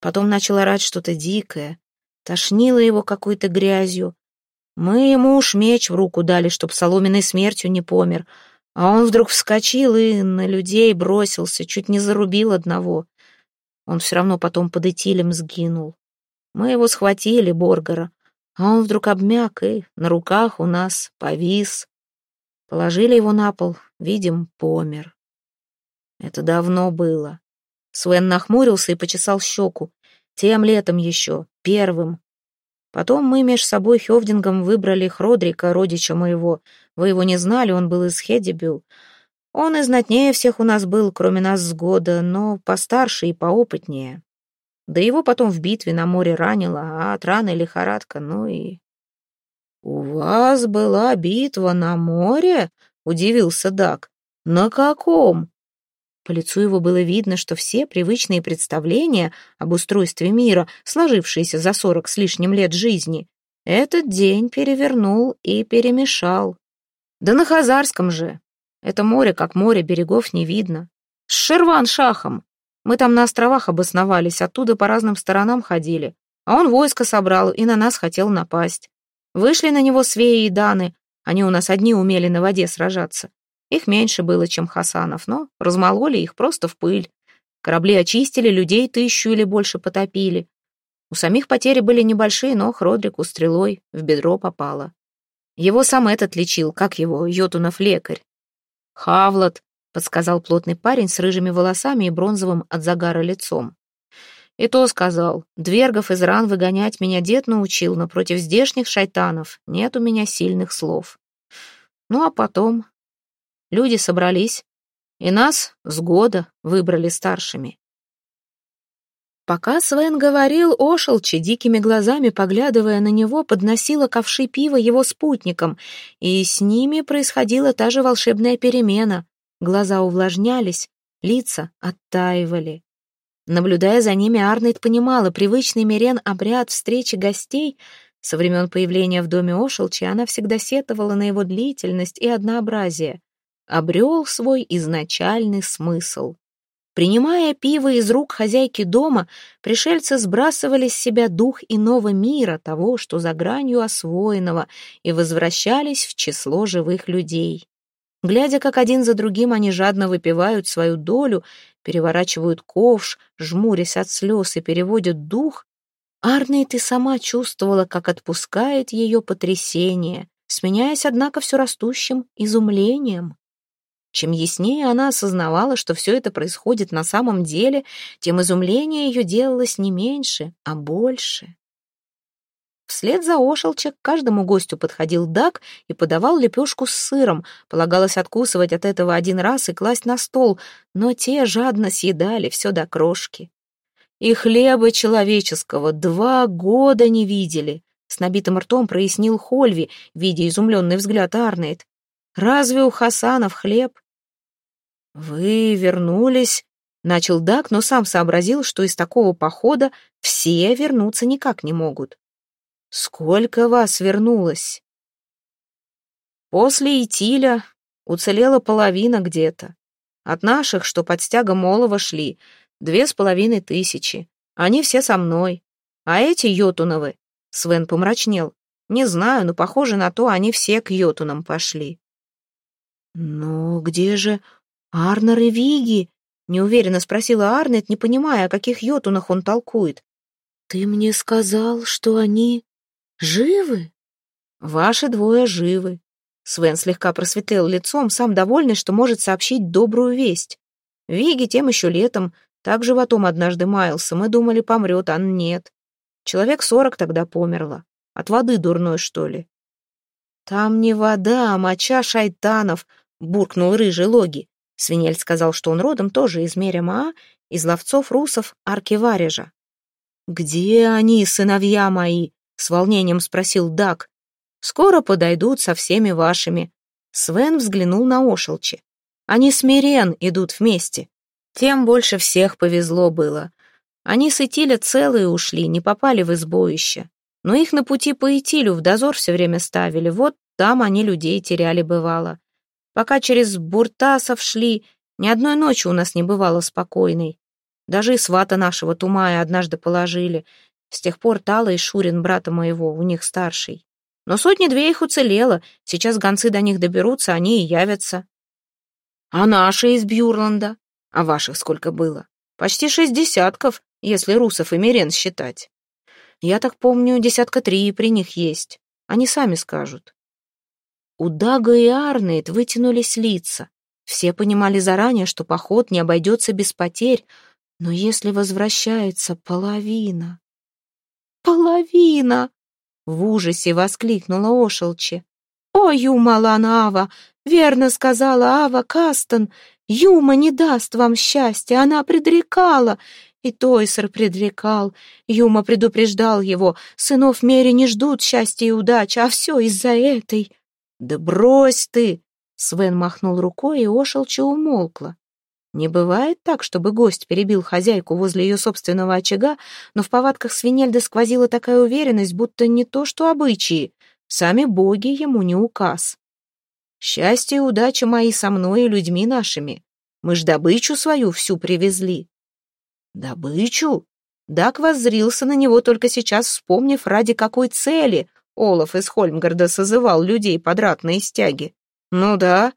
Потом начал орать что-то дикое, тошнило его какой-то грязью. Мы ему уж меч в руку дали, чтоб соломенной смертью не помер, а он вдруг вскочил и на людей бросился, чуть не зарубил одного. Он все равно потом под Итилем сгинул. Мы его схватили, Боргара, а он вдруг обмяк и на руках у нас повис. Положили его на пол, видим, помер. Это давно было. Свен нахмурился и почесал щеку. Тем летом еще, первым. Потом мы меж собой Хевдингом выбрали Хродрика, родича моего. Вы его не знали, он был из Хедибю. Он и знатнее всех у нас был, кроме нас с года, но постарше и поопытнее. Да его потом в битве на море ранило, а от раны лихорадка, ну и «У вас была битва на море?» — удивился Дак. «На каком?» По лицу его было видно, что все привычные представления об устройстве мира, сложившиеся за сорок с лишним лет жизни, Этот день перевернул и перемешал. Да на Хазарском же. Это море, как море, берегов не видно. С Шерван-Шахом. Мы там на островах обосновались, оттуда по разным сторонам ходили. А он войско собрал и на нас хотел напасть. Вышли на него свеи и даны. Они у нас одни умели на воде сражаться. Их меньше было, чем Хасанов, но размололи их просто в пыль. Корабли очистили, людей тысячу или больше потопили. У самих потери были небольшие, но Хродрику стрелой в бедро попало. Его сам этот лечил, как его, Йотунов лекарь. «Хавлот», — подсказал плотный парень с рыжими волосами и бронзовым от загара лицом. И то сказал, Двергов из ран выгонять меня дед научил, но против здешних шайтанов нет у меня сильных слов. Ну а потом люди собрались, и нас с года выбрали старшими. Пока Свен говорил, Ошелчи, дикими глазами поглядывая на него, подносила ковши пива его спутникам, и с ними происходила та же волшебная перемена. Глаза увлажнялись, лица оттаивали. Наблюдая за ними, Арнольд понимала, привычный Мирен обряд встречи гостей со времен появления в доме Ошелчи она всегда сетовала на его длительность и однообразие. Обрел свой изначальный смысл. Принимая пиво из рук хозяйки дома, пришельцы сбрасывали с себя дух иного мира, того, что за гранью освоенного, и возвращались в число живых людей. Глядя, как один за другим они жадно выпивают свою долю, переворачивают ковш, жмурясь от слез и переводят дух, Арнейд и сама чувствовала, как отпускает ее потрясение, сменяясь, однако, все растущим изумлением. Чем яснее она осознавала, что все это происходит на самом деле, тем изумление ее делалось не меньше, а больше. Вслед за Ошелча к каждому гостю подходил Дак и подавал лепешку с сыром. Полагалось откусывать от этого один раз и класть на стол, но те жадно съедали все до крошки. И хлеба человеческого два года не видели. С набитым ртом прояснил Хольви, видя изумленный взгляд Арнейд. Разве у Хасанов хлеб? «Вы вернулись», — начал Дак, но сам сообразил, что из такого похода все вернуться никак не могут. «Сколько вас вернулось?» После Итиля уцелела половина где-то. От наших, что под стягом олова шли, две с половиной тысячи. Они все со мной. А эти йотуновы, Свен помрачнел, не знаю, но похоже на то, они все к йотунам пошли. «Ну, где же Арнер и Виги?» — неуверенно спросила Арнет, не понимая, о каких йотунах он толкует. «Ты мне сказал, что они живы?» «Ваши двое живы». Свен слегка просветлел лицом, сам довольный, что может сообщить добрую весть. Виги тем еще летом так животом однажды маялся, мы думали, помрет, а нет. Человек сорок тогда померло. От воды дурной, что ли? Там не вода, а моча шайтанов, буркнул рыжий Логи. Свинель сказал, что он родом тоже из Меремаа, из ловцов русов Аркиварежа. «Где они, сыновья мои?» — с волнением спросил Дак. «Скоро подойдут со всеми вашими». Свен взглянул на Ошелчи. «Они с Мирен идут вместе. Тем больше всех повезло было. Они с Итиля целые ушли, не попали в избоище. Но их на пути по Итилю в дозор все время ставили, вот там они людей теряли бывало. Пока через Буртасов шли, ни одной ночи у нас не бывало спокойной. Даже и свата нашего Тумая однажды положили. С тех пор Тала и Шурин, брата моего, у них старший. Но сотни-две их уцелело. Сейчас гонцы до них доберутся, они и явятся. А наши из Бьюрланда? А ваших сколько было? Почти шесть десятков, если русов и мирен считать. Я так помню, десятка три при них есть. Они сами скажут. У Дага и Арнейд вытянулись лица. Все понимали заранее, что поход не обойдется без потерь, но если возвращается половина... «Половина!» — в ужасе воскликнула Ошелче. «О, Юма Ланава! Верно сказала Ава Кастон! Юма не даст вам счастья, она предрекала!» И Тойсер предрекал. Юма предупреждал его. Сынов Мери не ждут счастья и удачи, а все из-за этой. «Да брось ты!» Свен махнул рукой, и Ошелча умолкла. Не бывает так, чтобы гость перебил хозяйку возле ее собственного очага, но в повадках свинельда сквозила такая уверенность, будто не то что обычаи, сами боги ему не указ. Счастье и удача мои со мной и людьми нашими. Мы ж добычу свою всю привезли. Добычу? Дак воззрился на него только сейчас, вспомнив, ради какой цели Олаф из Хольмгарда созывал людей под ратные стяги. Ну да,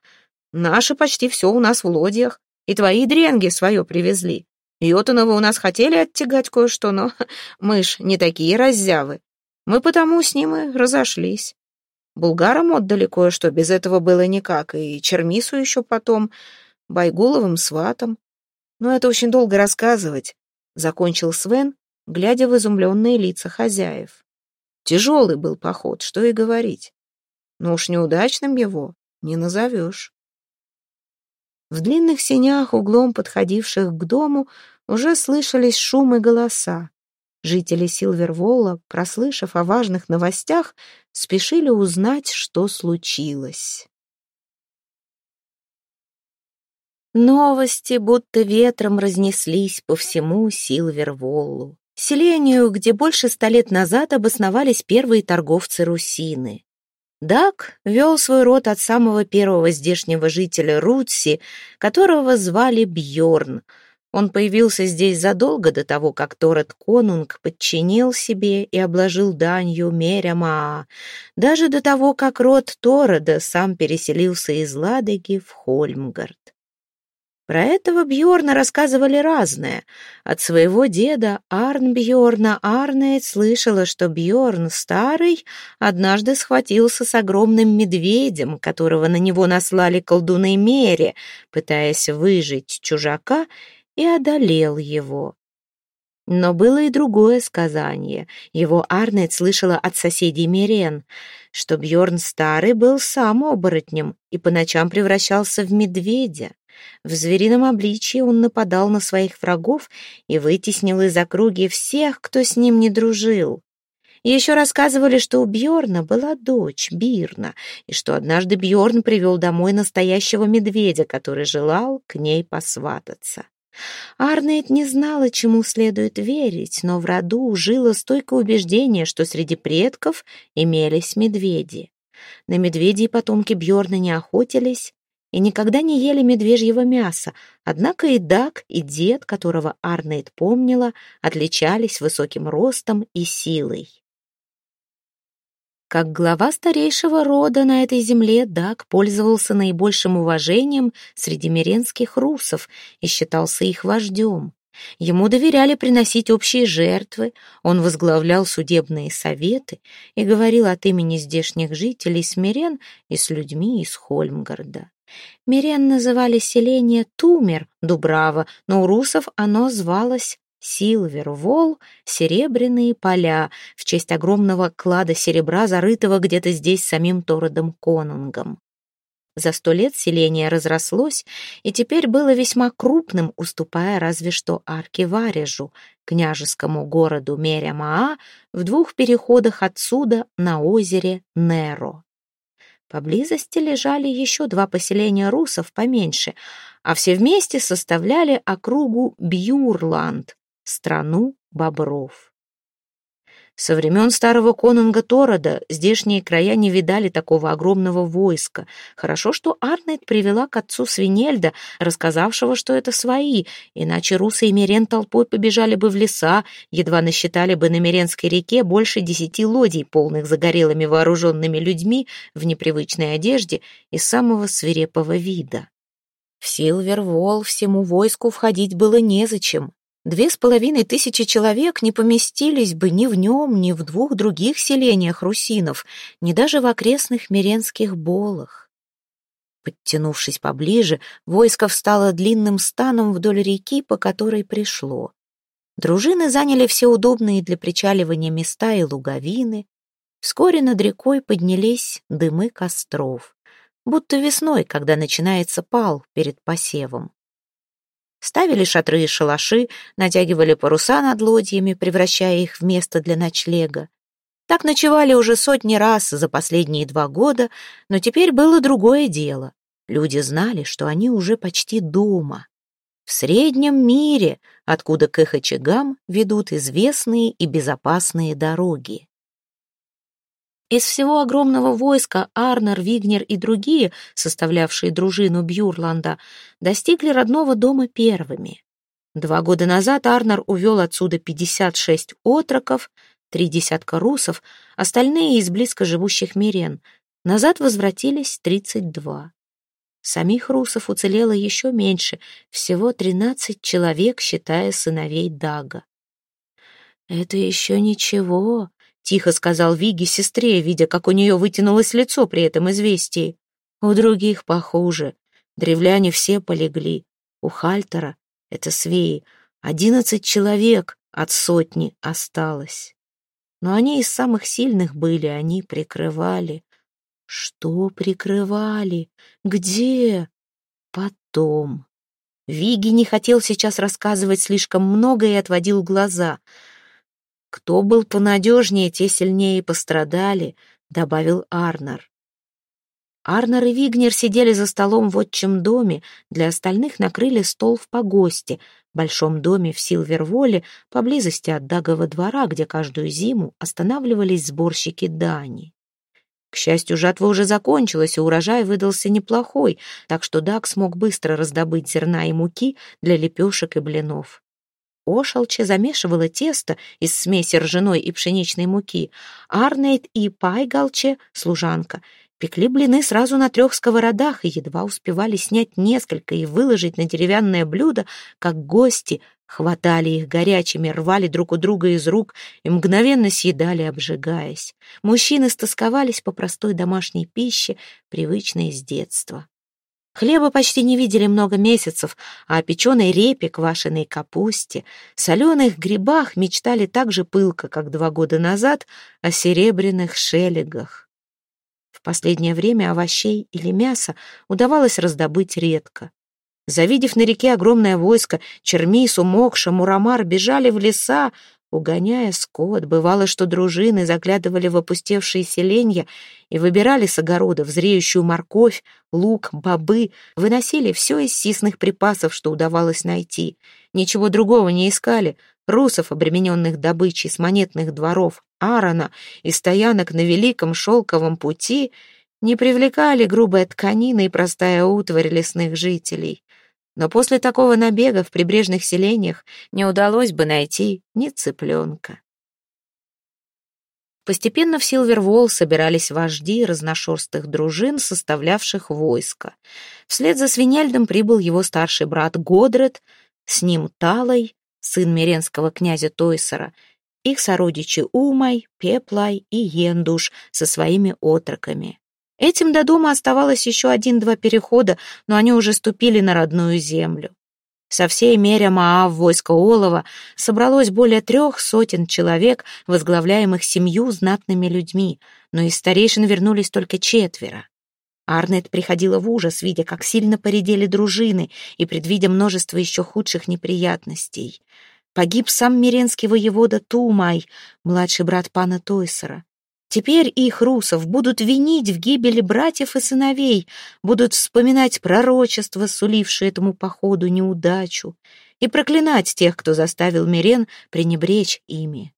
наши почти все у нас в лодьях. И твои дренги свое привезли. Йотуновы у нас хотели оттягать кое-что, но мы ж не такие раззявы. Мы потому с ним и разошлись. Булгарам отдали кое-что, без этого было никак, и Чермису еще потом, Байгуловым сватом. Но это очень долго рассказывать, — закончил Свен, глядя в изумленные лица хозяев. Тяжелый был поход, что и говорить. Но уж неудачным его не назовешь. В длинных сенях, углом подходивших к дому, уже слышались шум и голоса. Жители Силверволла, прослышав о важных новостях, спешили узнать, что случилось. Новости будто ветром разнеслись по всему Силверволлу, селению, где больше ста лет назад обосновались первые торговцы русины. Дак вел свой род от самого первого здешнего жителя Рутси, которого звали Бьорн. Он появился здесь задолго до того, как Торет Конунг подчинил себе и обложил данью Мерямаа, даже до того, как род Торода сам переселился из Ладоги в Хольмгард. Про этого Бьорна рассказывали разное. От своего деда Арнбьорна Арнейд слышала, что Бьорн старый однажды схватился с огромным медведем, которого на него наслали колдуны Мере, пытаясь выжить чужака, и одолел его. Но было и другое сказание. Его Арнет слышала от соседей Мирен, что Бьорн старый был сам оборотнем и по ночам превращался в медведя. В зверином обличье он нападал на своих врагов и вытеснил из округи всех, кто с ним не дружил. Еще рассказывали, что у Бьорна была дочь Бирна, и что однажды Бьорн привел домой настоящего медведя, который желал к ней посвататься. Арнейд не знала, чему следует верить, но в роду жило стойкое убеждение, что среди предков имелись медведи. На медведей потомки Бьорна не охотились, и никогда не ели медвежьего мяса, однако и Дак, и дед, которого Арнейд помнила, отличались высоким ростом и силой. Как глава старейшего рода на этой земле, Дак пользовался наибольшим уважением среди миренских русов и считался их вождем. Ему доверяли приносить общие жертвы, он возглавлял судебные советы и говорил от имени здешних жителей смирен и с людьми из Хольмгарда. Мирен называли селение Тумер, Дубрава, но у русов оно звалось Силвер-Вол, Серебряные поля, в честь огромного клада серебра, зарытого где-то здесь самим Тородом Конунгом. За сто лет селение разрослось и теперь было весьма крупным, уступая разве что Арки-Варежу, княжескому городу Мерямаа, в двух переходах отсюда на озере Неро. Поблизости лежали еще два поселения русов поменьше, а все вместе составляли округу Бьюрланд, страну бобров. Со времен старого конунга Торода здешние края не видали такого огромного войска. Хорошо, что Арнет привела к отцу Свинельда, рассказавшего, что это свои, иначе русы и Мирен толпой побежали бы в леса, едва насчитали бы на Миренской реке больше десяти лодий, полных загорелыми вооруженными людьми в непривычной одежде и самого свирепого вида. В Силвервол всему войску входить было незачем. Две с половиной тысячи человек не поместились бы ни в нем, ни в двух других селениях русинов, ни даже в окрестных Миренских болах. Подтянувшись поближе, войско встало длинным станом вдоль реки, по которой пришло. Дружины заняли все удобные для причаливания места и луговины. Вскоре над рекой поднялись дымы костров, будто весной, когда начинается пал перед посевом. Ставили шатры и шалаши, натягивали паруса над лодьями, превращая их в место для ночлега. Так ночевали уже сотни раз за последние два года, но теперь было другое дело. Люди знали, что они уже почти дома. в среднем мире, откуда к их очагам ведут известные и безопасные дороги. Из всего огромного войска Арнер, Вигнер и другие, составлявшие дружину Бьюрланда, достигли родного дома первыми. Два года назад Арнер увел отсюда 56 отроков, три десятка русов, остальные из близко живущих мирен. Назад возвратились 32. Самих русов уцелело еще меньше, всего 13 человек, считая сыновей Дага. «Это еще ничего», — тихо сказал Виги сестре, видя, как у нее вытянулось лицо при этом известии. «У других похуже. Древляне все полегли. У Хальтера, это свеи, одиннадцать человек от сотни осталось. Но они из самых сильных были, они прикрывали. Что прикрывали? Где? Потом. Виги не хотел сейчас рассказывать слишком много и отводил глаза. Кто был понадежнее, те сильнее пострадали, добавил Арнер. Арнер и Вигнер сидели за столом в отчим доме, для остальных накрыли стол в погосте, большом доме в Силверволе, поблизости от Дагова двора, где каждую зиму останавливались сборщики дани. К счастью, жатва уже закончилась, и урожай выдался неплохой, так что Даг смог быстро раздобыть зерна и муки для лепешек и блинов. Ошалче замешивала тесто из смеси ржаной и пшеничной муки. Арнейд и Пайгалче, служанка, пекли блины сразу на трех сковородах и едва успевали снять несколько и выложить на деревянное блюдо, как гости Хватали их горячими, рвали друг у друга из рук и мгновенно съедали, обжигаясь. Мужчины стосковались по простой домашней пище, привычной с детства. Хлеба почти не видели много месяцев, а о печеной репе, квашеной капусте, соленых грибах мечтали так же пылко, как два года назад о серебряных шелегах. В последнее время овощей или мяса удавалось раздобыть редко. Завидев на реке огромное войско, Чермис, Умокша, Мурамар бежали в леса, угоняя скот. Бывало, что дружины заглядывали в опустевшие селенья и выбирали с огородов зреющую морковь, лук, бобы, выносили все из сисных припасов, что удавалось найти. Ничего другого не искали. Русов, обремененных добычей с монетных дворов, Аарона и стоянок на Великом Шелковом пути, не привлекали грубая тканина и простая утварь лесных жителей. Но после такого набега в прибрежных селениях не удалось бы найти ни цыпленка. Постепенно в Силверволл собирались вожди разношерстых дружин, составлявших войско. Вслед за Свинельдом прибыл его старший брат Годред, с ним Талой, сын Миренского князя Тойсера, их сородичи Умай, Пеплай и Ендуш со своими отроками. Этим до дома оставалось еще один-два перехода, но они уже ступили на родную землю. Со всей меря Маав войска Олова собралось более трех сотен человек, возглавляемых семью знатными людьми, но из старейшин вернулись только четверо. Арнет приходила в ужас, видя, как сильно поредели дружины и предвидя множество еще худших неприятностей. Погиб сам миренский воевода Тумай, младший брат пана Тойсера. Теперь их, русов, будут винить в гибели братьев и сыновей, будут вспоминать пророчества, сулившие этому походу неудачу, и проклинать тех, кто заставил Мирен пренебречь ими.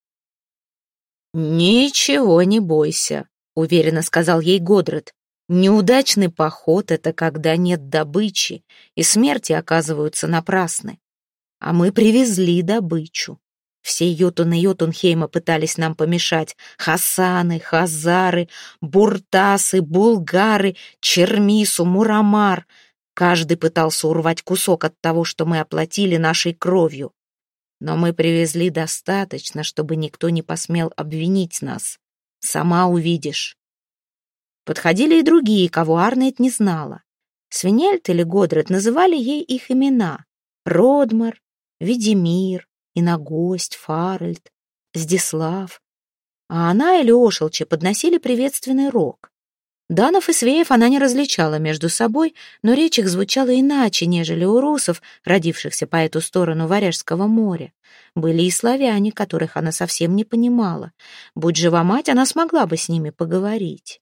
«Ничего не бойся», — уверенно сказал ей Годред. «Неудачный поход — это когда нет добычи, и смерти оказываются напрасны. А мы привезли добычу. Все йотуны Йотунхейма пытались нам помешать. Хасаны, Хазары, Буртасы, Булгары, Чермису, Мурамар. Каждый пытался урвать кусок от того, что мы оплатили нашей кровью. Но мы привезли достаточно, чтобы никто не посмел обвинить нас. Сама увидишь. Подходили и другие, кого Арнет не знала. Свинельт или Годред называли ей их имена. Родмар, Ведимир, Иногость, Фаральд, Здислав. А она или Ошелче подносили приветственный рог. Данов и Свеев она не различала между собой, но речь их звучала иначе, нежели у русов, родившихся по эту сторону Варяжского моря. Были и славяне, которых она совсем не понимала. Будь жива мать, она смогла бы с ними поговорить.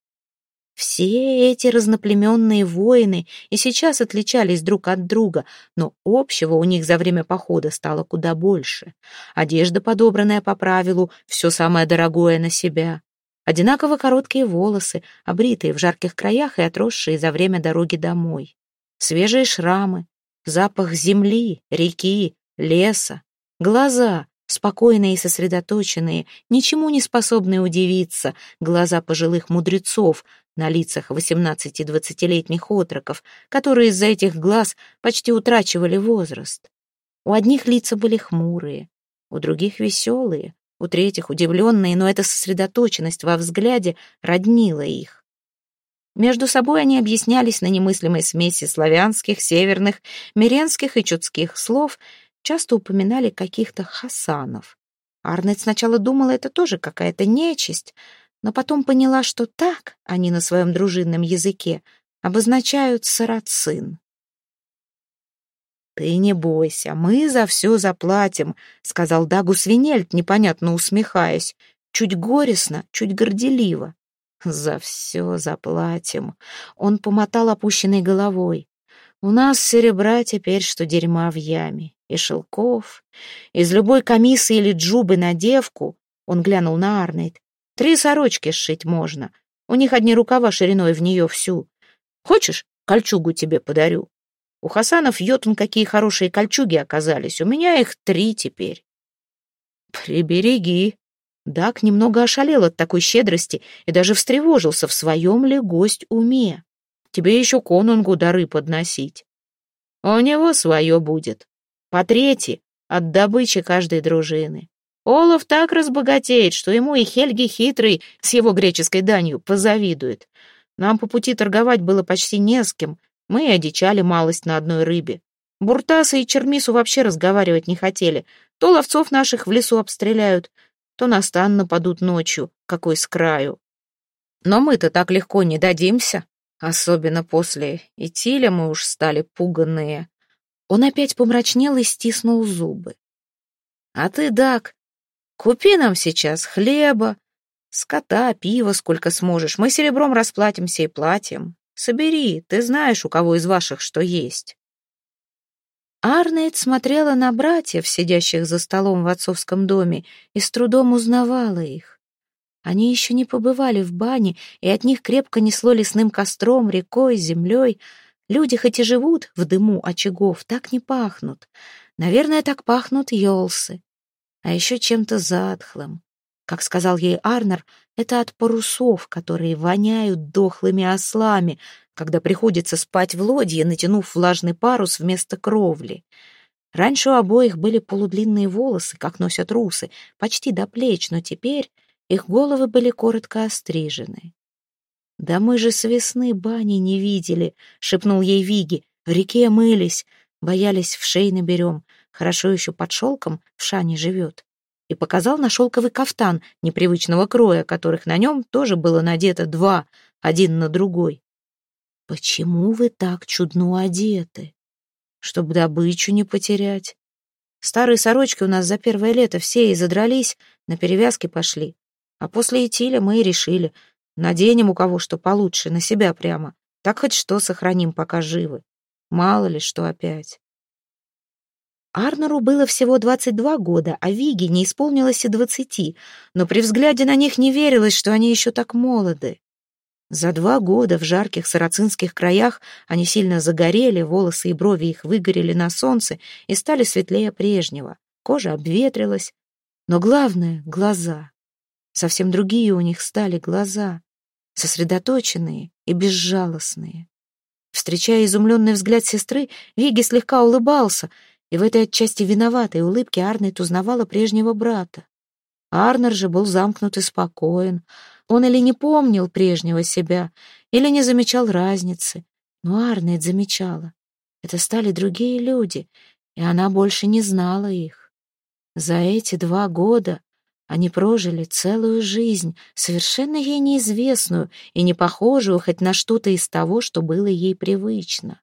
Все эти разноплеменные воины и сейчас отличались друг от друга, но общего у них за время похода стало куда больше. Одежда, подобранная по правилу, все самое дорогое на себя. Одинаково короткие волосы, обритые в жарких краях и отросшие за время дороги домой. Свежие шрамы, запах земли, реки, леса, глаза, спокойные и сосредоточенные, ничему не способные удивиться, глаза пожилых мудрецов, на лицах 18- и 20-летних отроков, которые из-за этих глаз почти утрачивали возраст. У одних лица были хмурые, у других веселые, у третьих удивленные, но эта сосредоточенность во взгляде роднила их. Между собой они объяснялись на немыслимой смеси славянских, северных, миренских и чудских слов, часто упоминали каких-то хасанов. Арнет сначала думала, это тоже какая-то нечисть, но потом поняла, что так они на своем дружинном языке обозначают сарацин. «Ты не бойся, мы за все заплатим», — сказал Дагус Винельд, непонятно усмехаясь, чуть горестно, чуть горделиво. «За все заплатим», — он помотал опущенной головой. «У нас серебра теперь, что дерьма в яме, и шелков. Из любой комиссы или джубы на девку», — он глянул на Арнейд, Три сорочки сшить можно. У них одни рукава шириной в нее всю. Хочешь, кольчугу тебе подарю? У Хасанов йотун какие хорошие кольчуги оказались. У меня их три теперь. Прибереги. Дак немного ошалел от такой щедрости и даже встревожился, в своем ли гость уме. Тебе еще конунгу дары подносить. У него свое будет. По трети от добычи каждой дружины. Олаф так разбогатеет, что ему и Хельги хитрый с его греческой данью позавидует. Нам по пути торговать было почти не с кем, мы и одичали малость на одной рыбе. Буртаса и Чермису вообще разговаривать не хотели. То ловцов наших в лесу обстреляют, то на стан нападут ночью, какой с краю. Но мы-то так легко не дадимся. Особенно после Итиля мы уж стали пуганные. Он опять помрачнел и стиснул зубы. А ты, Дак, Купи нам сейчас хлеба, скота, пива, сколько сможешь. Мы серебром расплатимся и платим. Собери, ты знаешь, у кого из ваших что есть». Арнейд смотрела на братьев, сидящих за столом в отцовском доме, и с трудом узнавала их. Они еще не побывали в бане, и от них крепко несло лесным костром, рекой, землей. Люди хоть и живут в дыму очагов, так не пахнут. Наверное, так пахнут елсы а еще чем-то затхлым. Как сказал ей Арнер, это от парусов, которые воняют дохлыми ослами, когда приходится спать в лодье, натянув влажный парус вместо кровли. Раньше у обоих были полудлинные волосы, как носят русы, почти до плеч, но теперь их головы были коротко острижены. «Да мы же с весны бани не видели», — шепнул ей Виги. «В реке мылись, боялись в шей наберем. Хорошо еще под шелком в шане живет. И показал на шелковый кафтан непривычного кроя, которых на нем тоже было надето два, один на другой. «Почему вы так чудно одеты?» «Чтобы добычу не потерять. Старые сорочки у нас за первое лето все и задрались, на перевязки пошли. А после Итиля мы и решили, наденем у кого что получше, на себя прямо. Так хоть что сохраним, пока живы. Мало ли что опять». Арнору было всего 22 года, а Виге не исполнилось и 20, но при взгляде на них не верилось, что они еще так молоды. За два года в жарких сарацинских краях они сильно загорели, волосы и брови их выгорели на солнце и стали светлее прежнего. Кожа обветрилась. Но главное — глаза. Совсем другие у них стали глаза, сосредоточенные и безжалостные. Встречая изумленный взгляд сестры, Виги слегка улыбался — и в этой отчасти виноватой улыбке Арнет узнавала прежнего брата. Арнер же был замкнут и спокоен. Он или не помнил прежнего себя, или не замечал разницы. Но Арнет замечала. Это стали другие люди, и она больше не знала их. За эти два года они прожили целую жизнь, совершенно ей неизвестную и не похожую хоть на что-то из того, что было ей привычно.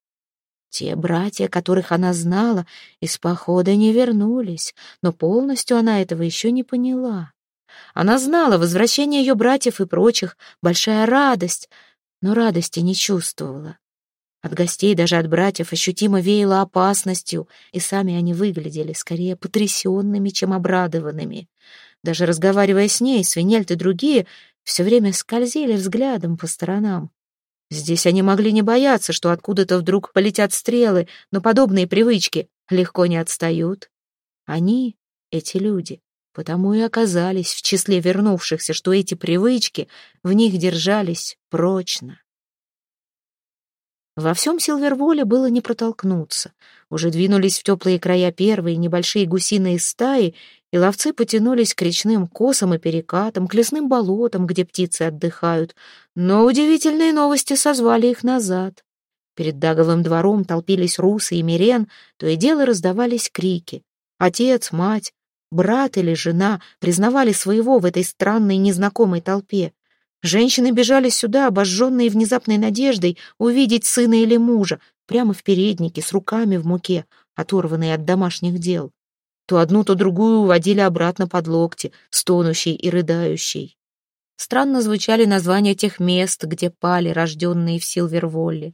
Те братья, которых она знала, из похода не вернулись, но полностью она этого еще не поняла. Она знала возвращение ее братьев и прочих, большая радость, но радости не чувствовала. От гостей, даже от братьев, ощутимо веяло опасностью, и сами они выглядели скорее потрясенными, чем обрадованными. Даже разговаривая с ней, Свинельт и другие все время скользили взглядом по сторонам. Здесь они могли не бояться, что откуда-то вдруг полетят стрелы, но подобные привычки легко не отстают. Они, эти люди, потому и оказались в числе вернувшихся, что эти привычки в них держались прочно. Во всем Силверволе было не протолкнуться. Уже двинулись в теплые края первые небольшие гусиные стаи, и ловцы потянулись к речным косам и перекатам, к лесным болотам, где птицы отдыхают. Но удивительные новости созвали их назад. Перед Даговым двором толпились русы и мирен, то и дело раздавались крики. Отец, мать, брат или жена признавали своего в этой странной незнакомой толпе. Женщины бежали сюда, обожженные внезапной надеждой увидеть сына или мужа, прямо в переднике, с руками в муке, оторванные от домашних дел. То одну, то другую уводили обратно под локти, стонущей и рыдающей. Странно звучали названия тех мест, где пали рожденные в Силверволле.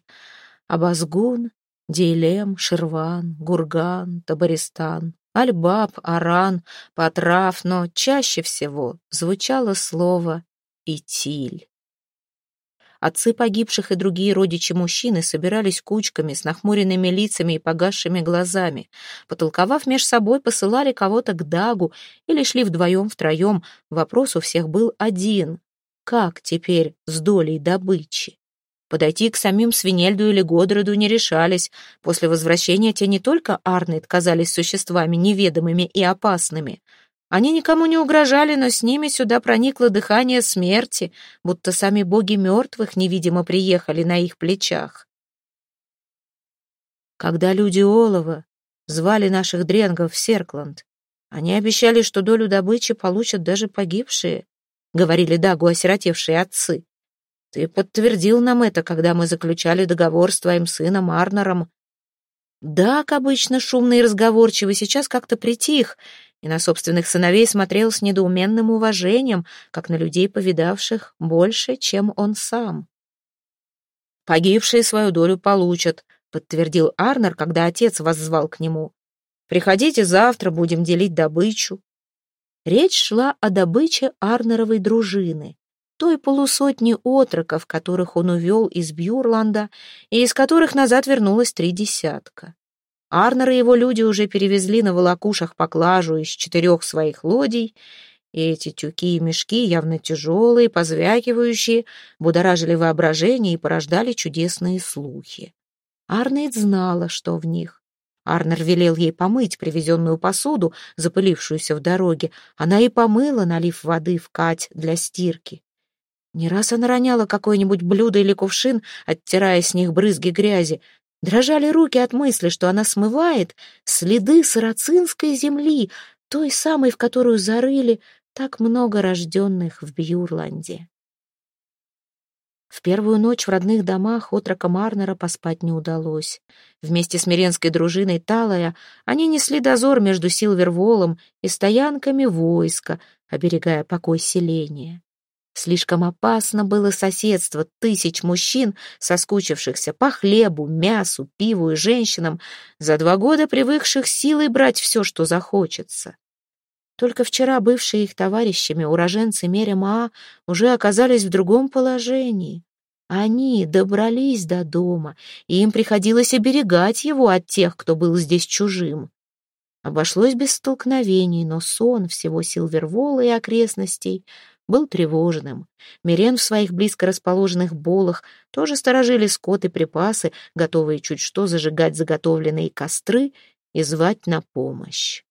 Абазгун, Дейлем, Ширван, Гурган, Табаристан, Альбаб, Аран, Патрав, но чаще всего звучало слово и Тиль. Отцы погибших и другие родичи мужчины собирались кучками с нахмуренными лицами и погасшими глазами. Потолковав меж собой, посылали кого-то к Дагу или шли вдвоем-втроем. Вопрос у всех был один. Как теперь с долей добычи? Подойти к самим Свинельду или Годроду не решались. После возвращения те не только Арнет казались существами неведомыми и опасными — они никому не угрожали, но с ними сюда проникло дыхание смерти, будто сами боги мертвых невидимо приехали на их плечах. Когда люди Олова звали наших дренгов в Серкланд, они обещали, что долю добычи получат даже погибшие, говорили Дагу осиротевшие отцы. Ты подтвердил нам это, когда мы заключали договор с твоим сыном Арнором. Даг, обычно шумный и разговорчивый, сейчас как-то притих — и на собственных сыновей смотрел с недоуменным уважением, как на людей, повидавших больше, чем он сам. «Погибшие свою долю получат», — подтвердил Арнер, когда отец воззвал к нему. «Приходите завтра, будем делить добычу». Речь шла о добыче Арнеровой дружины, той полусотни отроков, которых он увел из Бьюрланда и из которых назад вернулось три десятка. Арнер и его люди уже перевезли на волокушах поклажу из четырех своих лодий, и эти тюки и мешки, явно тяжелые, позвякивающие, будоражили воображение и порождали чудесные слухи. Арнейд знала, что в них. Арнер велел ей помыть привезенную посуду, запылившуюся в дороге. Она и помыла, налив воды в кать для стирки. Не раз она роняла какое-нибудь блюдо или кувшин, оттирая с них брызги грязи, Дрожали руки от мысли, что она смывает следы сарацинской земли, той самой, в которую зарыли так много рожденных в Бьюрланде. В первую ночь в родных домах отрока Марнера поспать не удалось. Вместе с миренской дружиной Талая они несли дозор между Силверволом и стоянками войска, оберегая покой селения. Слишком опасно было соседство тысяч мужчин, соскучившихся по хлебу, мясу, пиву и женщинам, за два года привыкших силой брать все, что захочется. Только вчера бывшие их товарищами, уроженцы Мерема, уже оказались в другом положении. Они добрались до дома, и им приходилось оберегать его от тех, кто был здесь чужим. Обошлось без столкновений, но сон всего Силвервола и окрестностей был тревожным. Мирен в своих близко расположенных болах тоже сторожили скот и припасы, готовые чуть что зажигать заготовленные костры и звать на помощь.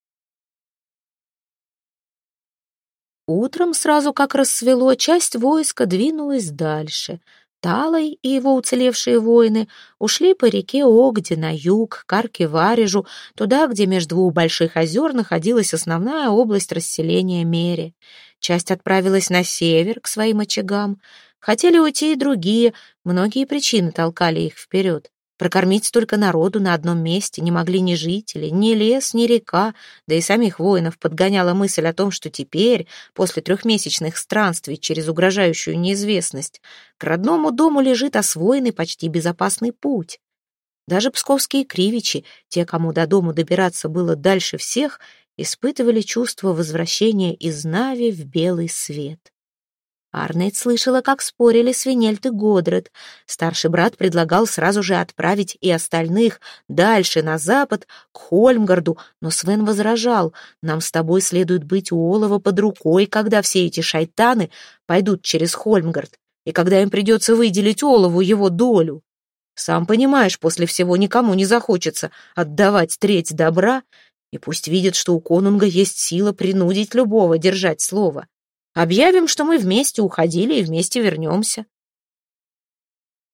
Утром, сразу как рассвело, часть войска двинулась дальше. Талой и его уцелевшие воины ушли по реке Огде на юг, к арке Варежу, туда, где между двух больших озер находилась основная область расселения Мере. Часть отправилась на север, к своим очагам. Хотели уйти и другие, многие причины толкали их вперед. Прокормить столько народу на одном месте не могли ни жители, ни лес, ни река, да и самих воинов подгоняла мысль о том, что теперь, после трехмесячных странствий через угрожающую неизвестность, к родному дому лежит освоенный почти безопасный путь. Даже псковские кривичи, те, кому до дому добираться было дальше всех, испытывали чувство возвращения из Нави в белый свет. Арнейд слышала, как спорили Свинельт и Годред. Старший брат предлагал сразу же отправить и остальных дальше, на запад, к Хольмгарду, но Свен возражал. «Нам с тобой следует быть у Олова под рукой, когда все эти шайтаны пойдут через Хольмгард, и когда им придется выделить Олову его долю. Сам понимаешь, после всего никому не захочется отдавать треть добра, и пусть видят, что у конунга есть сила принудить любого держать слово». Объявим, что мы вместе уходили и вместе вернемся.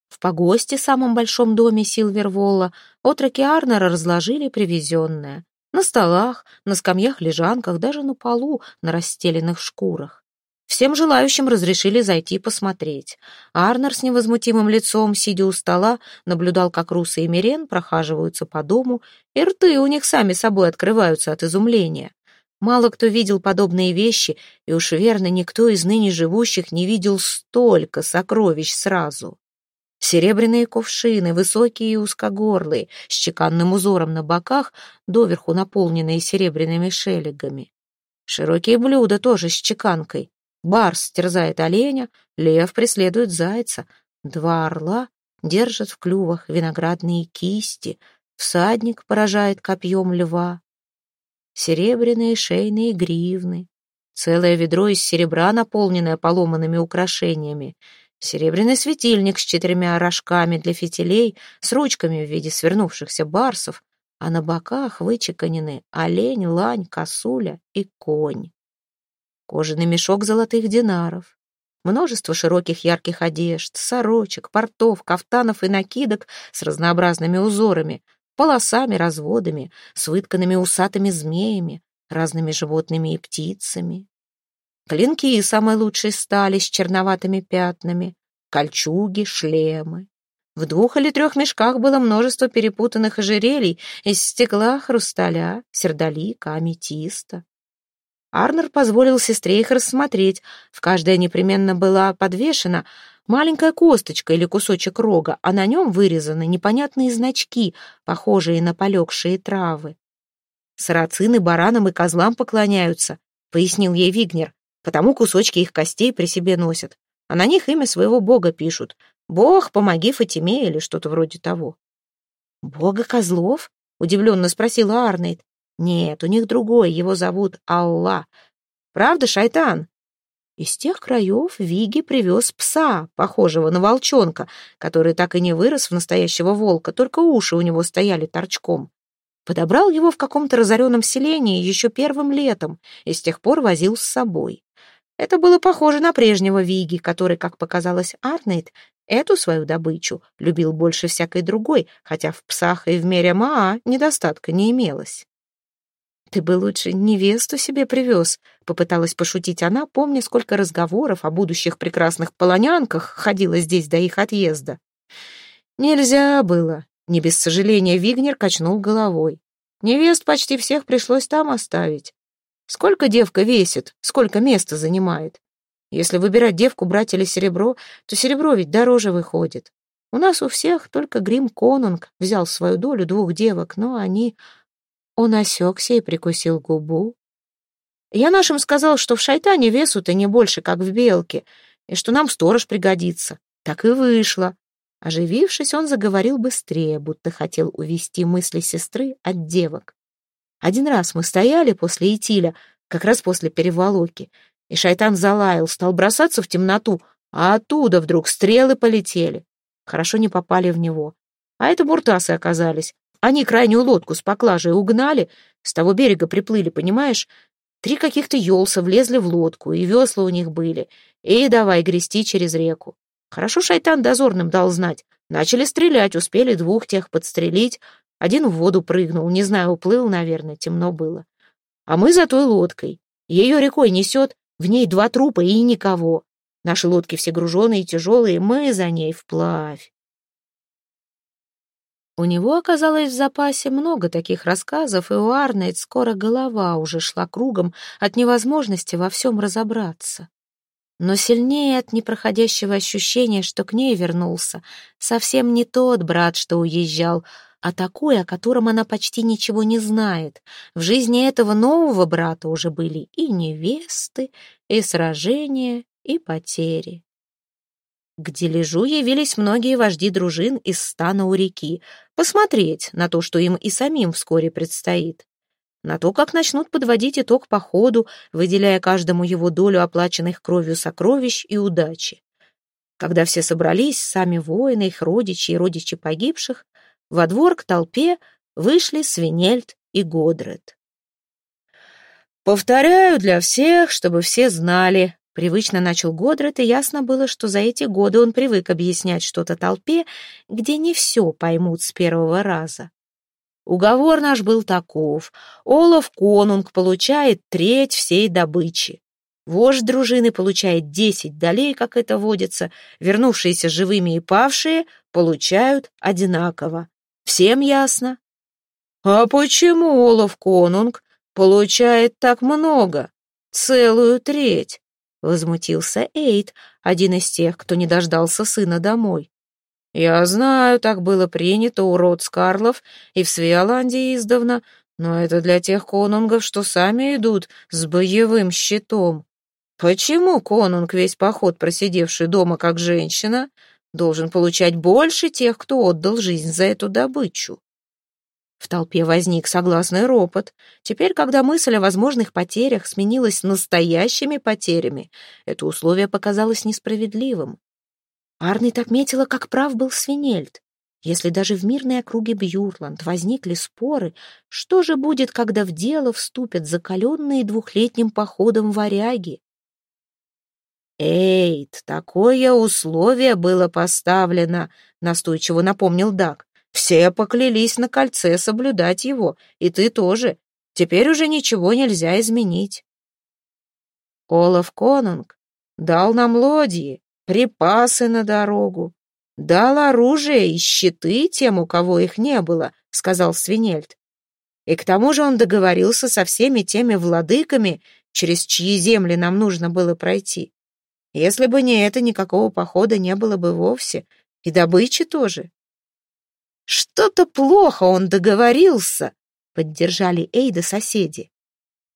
В погосте, самом большом доме Силверволла, отроки Арнера разложили привезенное. На столах, на скамьях-лежанках, даже на полу, на расстеленных шкурах. Всем желающим разрешили зайти посмотреть. Арнер с невозмутимым лицом, сидя у стола, наблюдал, как Руса и Мирен прохаживаются по дому, и рты у них сами собой открываются от изумления. Мало кто видел подобные вещи, и уж верно, никто из ныне живущих не видел столько сокровищ сразу. Серебряные кувшины, высокие и узкогорлые, с чеканным узором на боках, доверху наполненные серебряными шелегами. Широкие блюда тоже с чеканкой. Барс терзает оленя, лев преследует зайца. Два орла держат в клювах виноградные кисти. Всадник поражает копьем льва серебряные шейные гривны, целое ведро из серебра, наполненное поломанными украшениями, серебряный светильник с четырьмя рожками для фитилей, с ручками в виде свернувшихся барсов, а на боках вычеканены олень, лань, косуля и конь. Кожаный мешок золотых динаров, множество широких ярких одежд, сорочек, портов, кафтанов и накидок с разнообразными узорами, полосами, разводами, с вытканными усатыми змеями, разными животными и птицами. Клинки самой лучшей стали с черноватыми пятнами, кольчуги, шлемы. В двух или трех мешках было множество перепутанных ожерелий из стекла, хрусталя, сердолика, аметиста. Арнер позволил сестре их рассмотреть. В каждой непременно была подвешена Маленькая косточка или кусочек рога, а на нем вырезаны непонятные значки, похожие на полегшие травы. «Сарацины баранам и козлам поклоняются», — пояснил ей Вигнер, «потому кусочки их костей при себе носят, а на них имя своего бога пишут. Бог, помоги Фатиме» или что-то вроде того. «Бога козлов?» — удивленно спросила Арнейд. «Нет, у них другой, его зовут Аллах. Правда, шайтан?» Из тех краев Виги привез пса, похожего на волчонка, который так и не вырос в настоящего волка, только уши у него стояли торчком. Подобрал его в каком-то разоренном селении еще первым летом и с тех пор возил с собой. Это было похоже на прежнего Виги, который, как показалось Арнейд, эту свою добычу любил больше всякой другой, хотя в псах и в мере Маа недостатка не имелось. «Ты бы лучше невесту себе привез», — попыталась пошутить она, помня, сколько разговоров о будущих прекрасных полонянках ходило здесь до их отъезда. «Нельзя было», — не без сожаления Вигнер качнул головой. «Невест почти всех пришлось там оставить. Сколько девка весит, сколько места занимает? Если выбирать девку, брать или серебро, то серебро ведь дороже выходит. У нас у всех только Грим Конунг взял свою долю двух девок, но они он осекся и прикусил губу. Я нашим сказал, что в шайтане весу-то не больше, как в белке, и что нам сторож пригодится. Так и вышло. Оживившись, он заговорил быстрее, будто хотел увести мысли сестры от девок. Один раз мы стояли после Итиля, как раз после переволоки, и шайтан залаял, стал бросаться в темноту, а оттуда вдруг стрелы полетели. Хорошо не попали в него. А это буртасы оказались. Они крайнюю лодку с поклажей угнали, с того берега приплыли, понимаешь? Три каких-то елса влезли в лодку, и весла у них были. И давай грести через реку. Хорошо шайтан дозорным дал знать. Начали стрелять, успели двух тех подстрелить. Один в воду прыгнул, не знаю, уплыл, наверное, темно было. А мы за той лодкой. Ее рекой несет, в ней два трупа и никого. Наши лодки все груженые и тяжелые, мы за ней вплавь. У него оказалось в запасе много таких рассказов, и у Арнейд скоро голова уже шла кругом от невозможности во всем разобраться. Но сильнее от непроходящего ощущения, что к ней вернулся, совсем не тот брат, что уезжал, а такой, о котором она почти ничего не знает. В жизни этого нового брата уже были и невесты, и сражения, и потери. К дележу явились многие вожди дружин из стана у реки, посмотреть на то, что им и самим вскоре предстоит. На то, как начнут подводить итог походу, выделяя каждому его долю оплаченных кровью сокровищ и удачи. Когда все собрались, сами воины, их родичи и родичи погибших, во двор к толпе вышли Свинельд и Годред. «Повторяю для всех, чтобы все знали», — привычно начал Годред, и ясно было, что за эти годы он привык объяснять что-то толпе, где не все поймут с первого раза. Уговор наш был таков. Олаф Конунг получает треть всей добычи. Вождь дружины получает десять долей, как это водится. Вернувшиеся живыми и павшие получают одинаково. Всем ясно? А почему Олаф Конунг получает так много? Целую треть. Возмутился Эйд, один из тех, кто не дождался сына домой. Я знаю, так было принято у род Скарлов и в Свиоландии издавна, но это для тех конунгов, что сами идут с боевым щитом. Почему конунг, весь поход просидевший дома как женщина, должен получать больше тех, кто отдал жизнь за эту добычу. В толпе возник согласный ропот. Теперь, когда мысль о возможных потерях сменилась настоящими потерями, это условие показалось несправедливым. Арнит отметила, как прав был Свинельд. Если даже в мирной округе Бьюрланд возникли споры, что же будет, когда в дело вступят закаленные двухлетним походом варяги? «Эйд, такое условие было поставлено», — настойчиво напомнил Дак. «Все поклялись на кольце соблюдать его, и ты тоже. Теперь уже ничего нельзя изменить». Олаф Конунг дал нам лодьи, припасы на дорогу, дал оружие и щиты тем, у кого их не было», — сказал Свинельд. «И к тому же он договорился со всеми теми владыками, через чьи земли нам нужно было пройти. Если бы не это, никакого похода не было бы вовсе, и добычи тоже. Что-то плохо он договорился, поддержали Эйда соседи.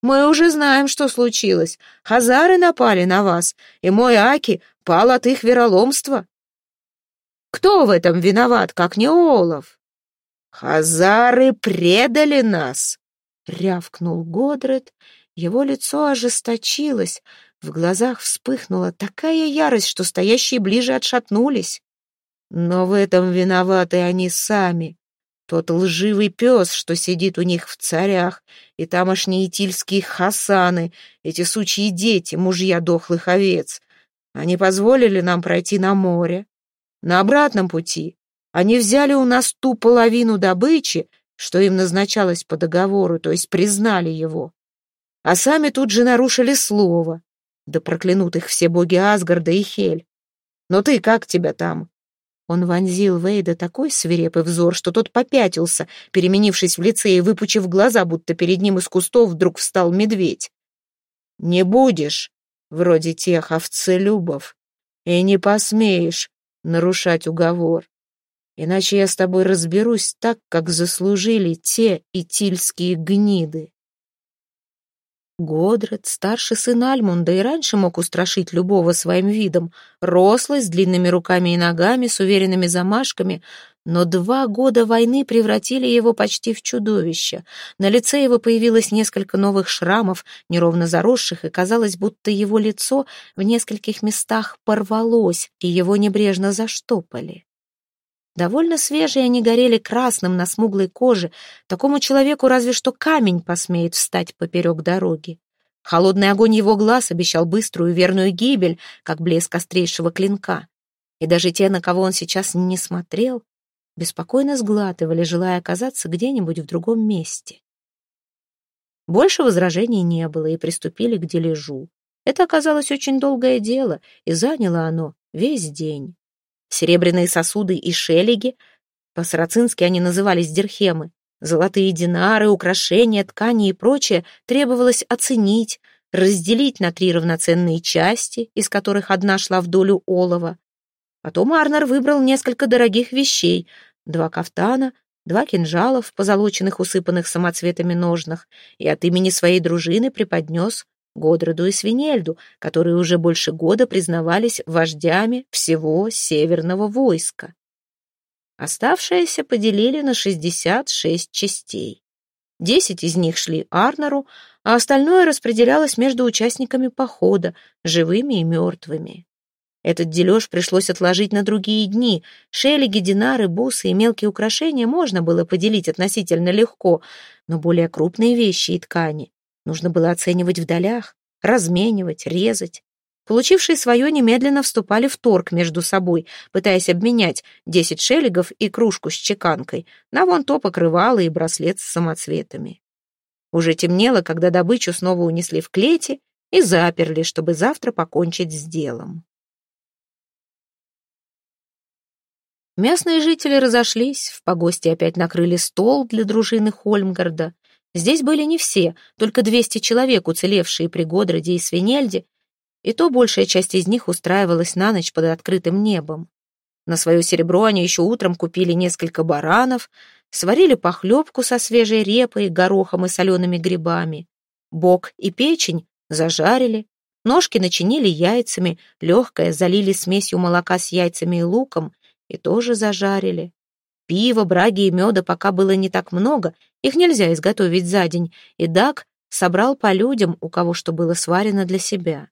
Мы уже знаем, что случилось. Хазары напали на вас, и мой Аки пал от их вероломства. Кто в этом виноват, как не Олов? Хазары предали нас, рявкнул Годред. Его лицо ожесточилось, в глазах вспыхнула такая ярость, что стоящие ближе отшатнулись. Но в этом виноваты они сами. Тот лживый пес, что сидит у них в царях, и тамошние итильские хасаны, эти сучьи дети, мужья дохлых овец. Они позволили нам пройти на море. На обратном пути они взяли у нас ту половину добычи, что им назначалось по договору, то есть признали его. А сами тут же нарушили слово. Да проклянут их все боги Асгарда и Хель. Но ты как тебя там?» Он вонзил Вейда такой свирепый взор, что тот попятился, переменившись в лице и выпучив глаза, будто перед ним из кустов вдруг встал медведь. «Не будешь, вроде тех овцелюбов, и не посмеешь нарушать уговор, иначе я с тобой разберусь так, как заслужили те итильские гниды». Годред, старший сын Альмунда, и раньше мог устрашить любого своим видом, рослый, с длинными руками и ногами, с уверенными замашками, но два года войны превратили его почти в чудовище. На лице его появилось несколько новых шрамов, неровно заросших, и казалось, будто его лицо в нескольких местах порвалось, и его небрежно заштопали. Довольно свежие они горели красным на смуглой коже. Такому человеку разве что камень посмеет встать поперек дороги. Холодный огонь его глаз обещал быструю верную гибель, как блеск острейшего клинка. И даже те, на кого он сейчас не смотрел, беспокойно сглатывали, желая оказаться где-нибудь в другом месте. Больше возражений не было, и приступили к дележу. Это оказалось очень долгое дело, и заняло оно весь день. Серебряные сосуды и шелеги По-сарацински они назывались дирхемы. Золотые динары, украшения, ткани и прочее требовалось оценить, разделить на три равноценные части, из которых одна шла в долю олова. Потом Арнер выбрал несколько дорогих вещей, два кафтана, два кинжала в позолоченных усыпанных самоцветами ножнах и от имени своей дружины преподнес Годроду и Свинельду, которые уже больше года признавались вождями всего северного войска. Оставшиеся поделили на 66 частей. Десять из них шли Арнеру, а остальное распределялось между участниками похода, живыми и мертвыми. Этот дележ пришлось отложить на другие дни. Шелеги, динары, бусы и мелкие украшения можно было поделить относительно легко, но более крупные вещи и ткани нужно было оценивать в долях, разменивать, резать. Получившие свое немедленно вступали в торг между собой, пытаясь обменять десять шелегов и кружку с чеканкой на вон то покрывало и браслет с самоцветами. Уже темнело, когда добычу снова унесли в клети и заперли, чтобы завтра покончить с делом. Местные жители разошлись, в погосте опять накрыли стол для дружины Хольмгарда. Здесь были не все, только 200 человек, уцелевшие при Годроде и Свинельде, и то большая часть из них устраивалась на ночь под открытым небом. На свое серебро они еще утром купили несколько баранов, сварили похлебку со свежей репой, горохом и солеными грибами. Бок и печень зажарили, ножки начинили яйцами, легкое залили смесью молока с яйцами и луком и тоже зажарили. Пива, браги и меда пока было не так много, их нельзя изготовить за день, и Дак собрал по людям, у кого что было сварено для себя.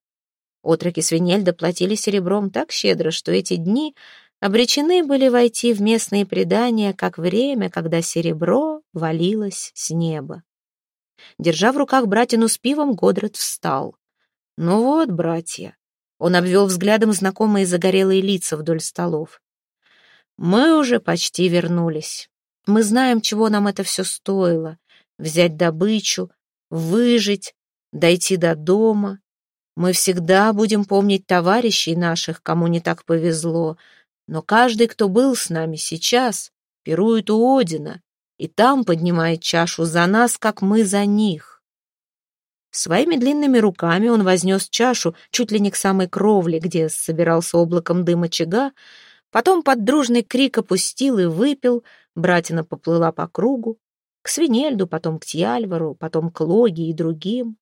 Отроки свинельда платили серебром так щедро, что эти дни обречены были войти в местные предания, как время, когда серебро валилось с неба. Держа в руках братину с пивом, Годред встал. «Ну вот, братья». Он обвел взглядом знакомые загорелые лица вдоль столов. «Мы уже почти вернулись. Мы знаем, чего нам это все стоило. Взять добычу, выжить, дойти до дома. Мы всегда будем помнить товарищей наших, кому не так повезло, но каждый, кто был с нами сейчас, пирует у Одина, и там поднимает чашу за нас, как мы за них. Своими длинными руками он вознес чашу чуть ли не к самой кровле, где собирался облаком дыма чага, потом под дружный крик опустил и выпил, братина поплыла по кругу, к Свинельду, потом к Тьяльвару, потом к Логе и другим.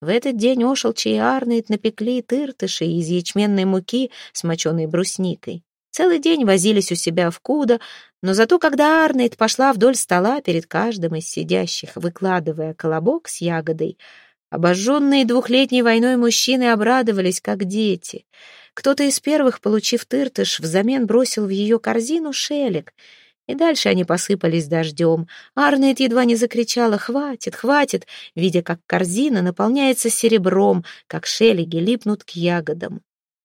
В этот день Ошелчи и Арнейд напекли тыртыши из ячменной муки с моченой брусникой. Целый день возились у себя в куда, но зато когда Арнейд пошла вдоль стола перед каждым из сидящих, выкладывая колобок с ягодой, обожженные двухлетней войной мужчины обрадовались, как дети. Кто-то из первых, получив тыртыш, взамен бросил в ее корзину шелек, и дальше они посыпались дождем. Арнейд едва не закричала «Хватит, хватит!», видя, как корзина наполняется серебром, как шелеги липнут к ягодам.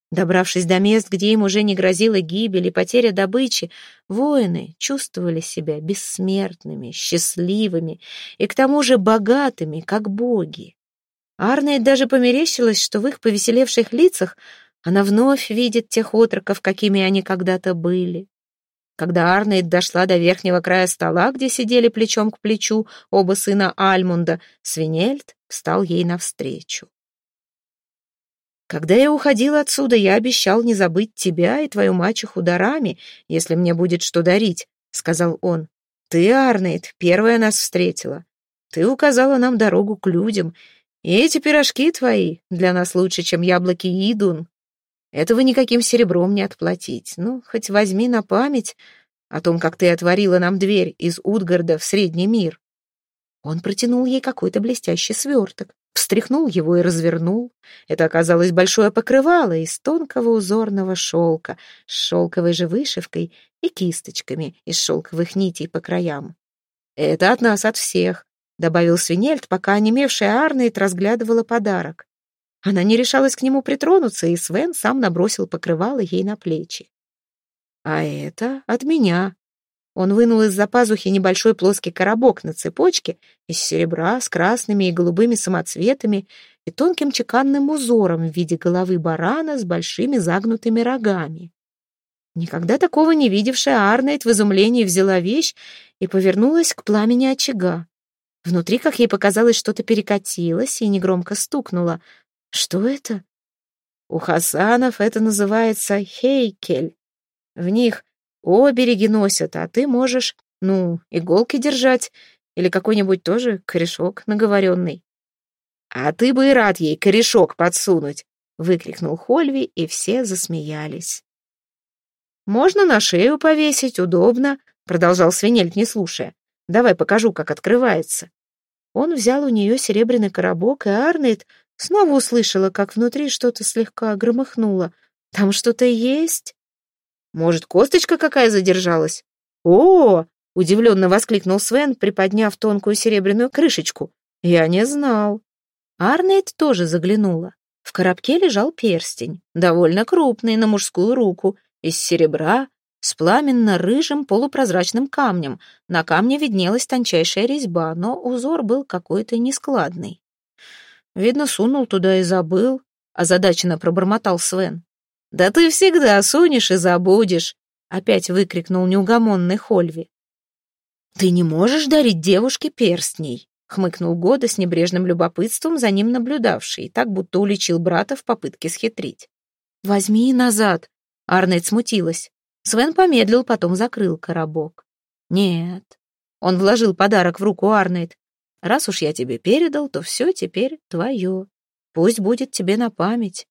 Добравшись до мест, где им уже не грозила гибель и потеря добычи, воины чувствовали себя бессмертными, счастливыми и к тому же богатыми, как боги. Арнейд даже померещилась, что в их повеселевших лицах она вновь видит тех отроков, какими они когда-то были. Когда Арнейд дошла до верхнего края стола, где сидели плечом к плечу оба сына Альмунда, Свинельд встал ей навстречу. Когда я уходил отсюда, я обещал не забыть тебя и твою мачеху дарами, если мне будет что дарить, — сказал он. Ты, Арнейд, первая нас встретила. Ты указала нам дорогу к людям, и эти пирожки твои для нас лучше, чем яблоки Идун. Этого никаким серебром не отплатить. Ну, хоть возьми на память о том, как ты отворила нам дверь из Утгарда в Средний мир. Он протянул ей какой-то блестящий сверток встряхнул его и развернул. Это оказалось большое покрывало из тонкого узорного шелка с шелковой же вышивкой и кисточками из шелковых нитей по краям. «Это от нас, от всех», — добавил Свинельд, пока онемевшая Арнейд разглядывала подарок. Она не решалась к нему притронуться, и Свен сам набросил покрывало ей на плечи. «А это от меня», он вынул из-за пазухи небольшой плоский коробок на цепочке из серебра с красными и голубыми самоцветами и тонким чеканным узором в виде головы барана с большими загнутыми рогами. Никогда такого не видевшая Арнейд в изумлении взяла вещь и повернулась к пламени очага. Внутри, как ей показалось, что-то перекатилось и негромко стукнуло. Что это? У Хасанов это называется хейкель. В них обереги носят, а ты можешь, ну, иголки держать или какой-нибудь тоже корешок наговоренный. «А ты бы и рад ей корешок подсунуть!» — выкрикнул Хольви, и все засмеялись. «Можно на шею повесить, удобно», — продолжал свинельт, не слушая. «Давай покажу, как открывается». Он взял у нее серебряный коробок, и Арнейд снова услышала, как внутри что-то слегка громыхнуло. «Там что-то есть?» «Может, косточка какая задержалась?» «О!» — удивленно воскликнул Свен, приподняв тонкую серебряную крышечку. «Я не знал». Арнейд тоже заглянула. В коробке лежал перстень, довольно крупный, на мужскую руку, из серебра, с пламенно-рыжим полупрозрачным камнем. На камне виднелась тончайшая резьба, но узор был какой-то нескладный. Видно, сунул туда и забыл, озадаченно пробормотал Свен. «Да ты всегда сунешь и забудешь!» — опять выкрикнул неугомонный Хольви. «Ты не можешь дарить девушке перстней!» — хмыкнул Года с небрежным любопытством, за ним наблюдавший, так будто уличил брата в попытке схитрить. «Возьми назад!» — Арнольд смутилась. Свен помедлил, потом закрыл коробок. «Нет». Он вложил подарок в руку Арнольд. «Раз уж я тебе передал, то все теперь твое. Пусть будет тебе на память».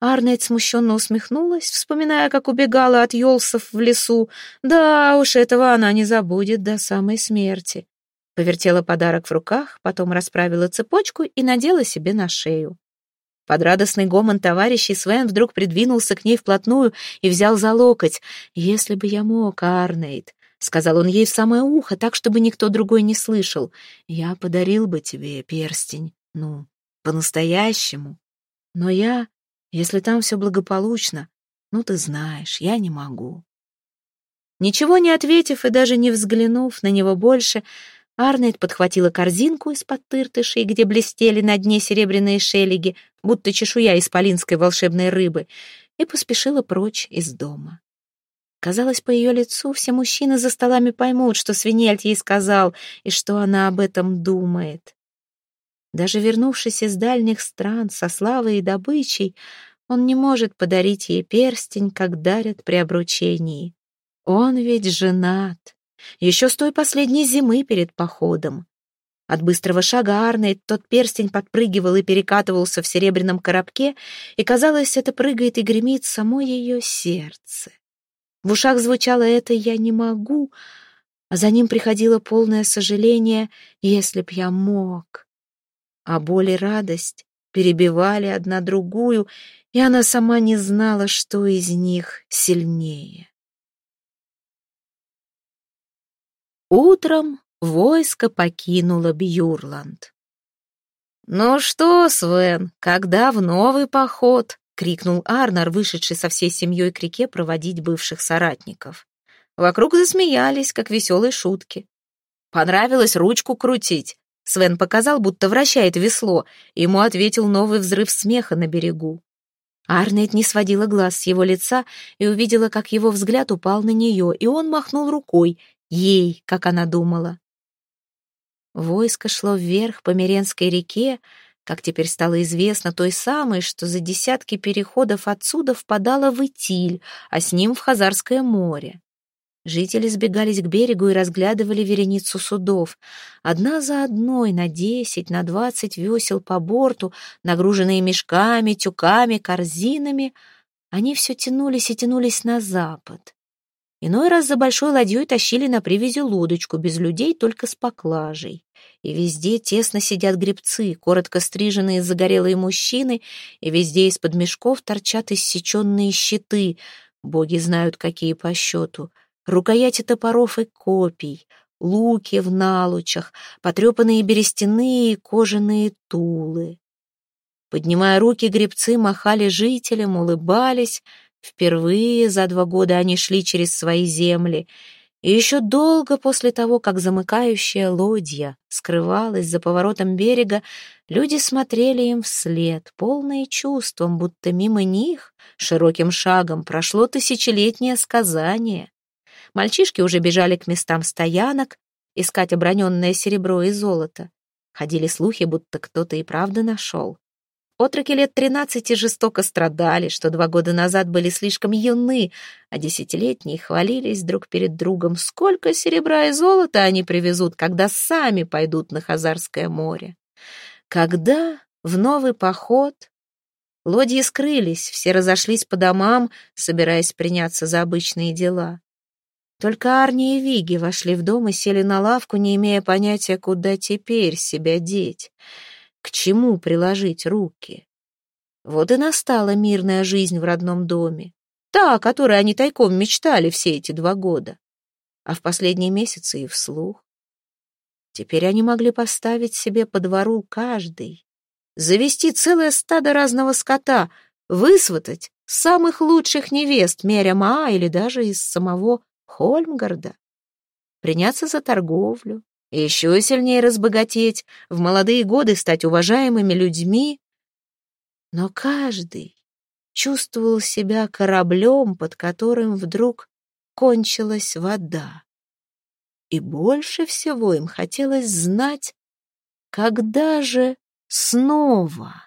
Арнольд смущенно усмехнулась, вспоминая, как убегала от Йолсов в лесу. Да уж, этого она не забудет до самой смерти. Повертела подарок в руках, потом расправила цепочку и надела себе на шею. Под радостный гомон товарищей Свен вдруг придвинулся к ней вплотную и взял за локоть. «Если бы я мог, Арнейд», — сказал он ей в самое ухо, так, чтобы никто другой не слышал, — «я подарил бы тебе перстень, ну, по-настоящему. Но я, если там все благополучно, ну, ты знаешь, я не могу». Ничего не ответив и даже не взглянув на него больше, Арнольд подхватила корзинку из-под тыртышей, где блестели на дне серебряные шелеги, будто чешуя исполинской волшебной рыбы, и поспешила прочь из дома. Казалось, по ее лицу все мужчины за столами поймут, что Свинельд ей сказал и что она об этом думает. Даже вернувшись из дальних стран со славой и добычей, он не может подарить ей перстень, как дарят при обручении. Он ведь женат. Еще с той последней зимы перед походом. От быстрого шага Арнейд тот перстень подпрыгивал и перекатывался в серебряном коробке, и, казалось, это прыгает и гремит само ее сердце. В ушах звучало это «я не могу», а за ним приходило полное сожаление «если б я мог». А боль и радость перебивали одна другую, и она сама не знала, что из них сильнее. Утром войско покинуло Бьюрланд. «Ну что, Свен, когда в новый поход?» — крикнул Арнар, вышедший со всей семьей к реке проводить бывших соратников. Вокруг засмеялись, как веселые шутки. «Понравилось ручку крутить?» Свен показал, будто вращает весло. Ему ответил новый взрыв смеха на берегу. Арнет не сводила глаз с его лица и увидела, как его взгляд упал на нее, и он махнул рукой, ей, как она думала. Войско шло вверх по Меренской реке, как теперь стало известно, той самой, что за десятки переходов отсюда впадала в Итиль, а с ним в Хазарское море. Жители сбегались к берегу и разглядывали вереницу судов. Одна за одной, на десять, на двадцать весел по борту, нагруженные мешками, тюками, корзинами, они все тянулись и тянулись на запад. Иной раз за большой ладьей тащили на привязи лодочку, без людей, только с поклажей. И везде тесно сидят гребцы, коротко стриженные загорелые мужчины, и везде из-под мешков торчат иссеченные щиты, боги знают, какие по счету, рукояти топоров и копий, луки в налучах, потрепанные берестяные и кожаные тулы. Поднимая руки, гребцы махали жителям, улыбались, Впервые за два года они шли через свои земли, И еще долго после того, как замыкающая лодья скрывалась за поворотом берега, люди смотрели им вслед, полные чувством, будто мимо них широким шагом прошло тысячелетнее сказание. Мальчишки уже бежали к местам стоянок, искать оброненное серебро и золото. Ходили слухи, будто кто-то и правда нашел. Отроки лет тринадцати жестоко страдали, что два года назад были слишком юны, а десятилетние хвалились друг перед другом, сколько серебра и золота они привезут, когда сами пойдут на Хазарское море. Когда в новый поход лодьи скрылись, все разошлись по домам, собираясь приняться за обычные дела. Только Арни и Виги вошли в дом и сели на лавку, не имея понятия, куда теперь себя деть к чему приложить руки. Вот и настала мирная жизнь в родном доме, та, о которой они тайком мечтали все эти два года, а в последние месяцы и вслух. Теперь они могли поставить себе по двору каждый, завести целое стадо разного скота, высватать самых лучших невест Меря или даже из самого Хольмгарда, приняться за торговлю, еще сильнее разбогатеть, в молодые годы стать уважаемыми людьми. Но каждый чувствовал себя кораблем, под которым вдруг кончилась вода. И больше всего им хотелось знать, когда же снова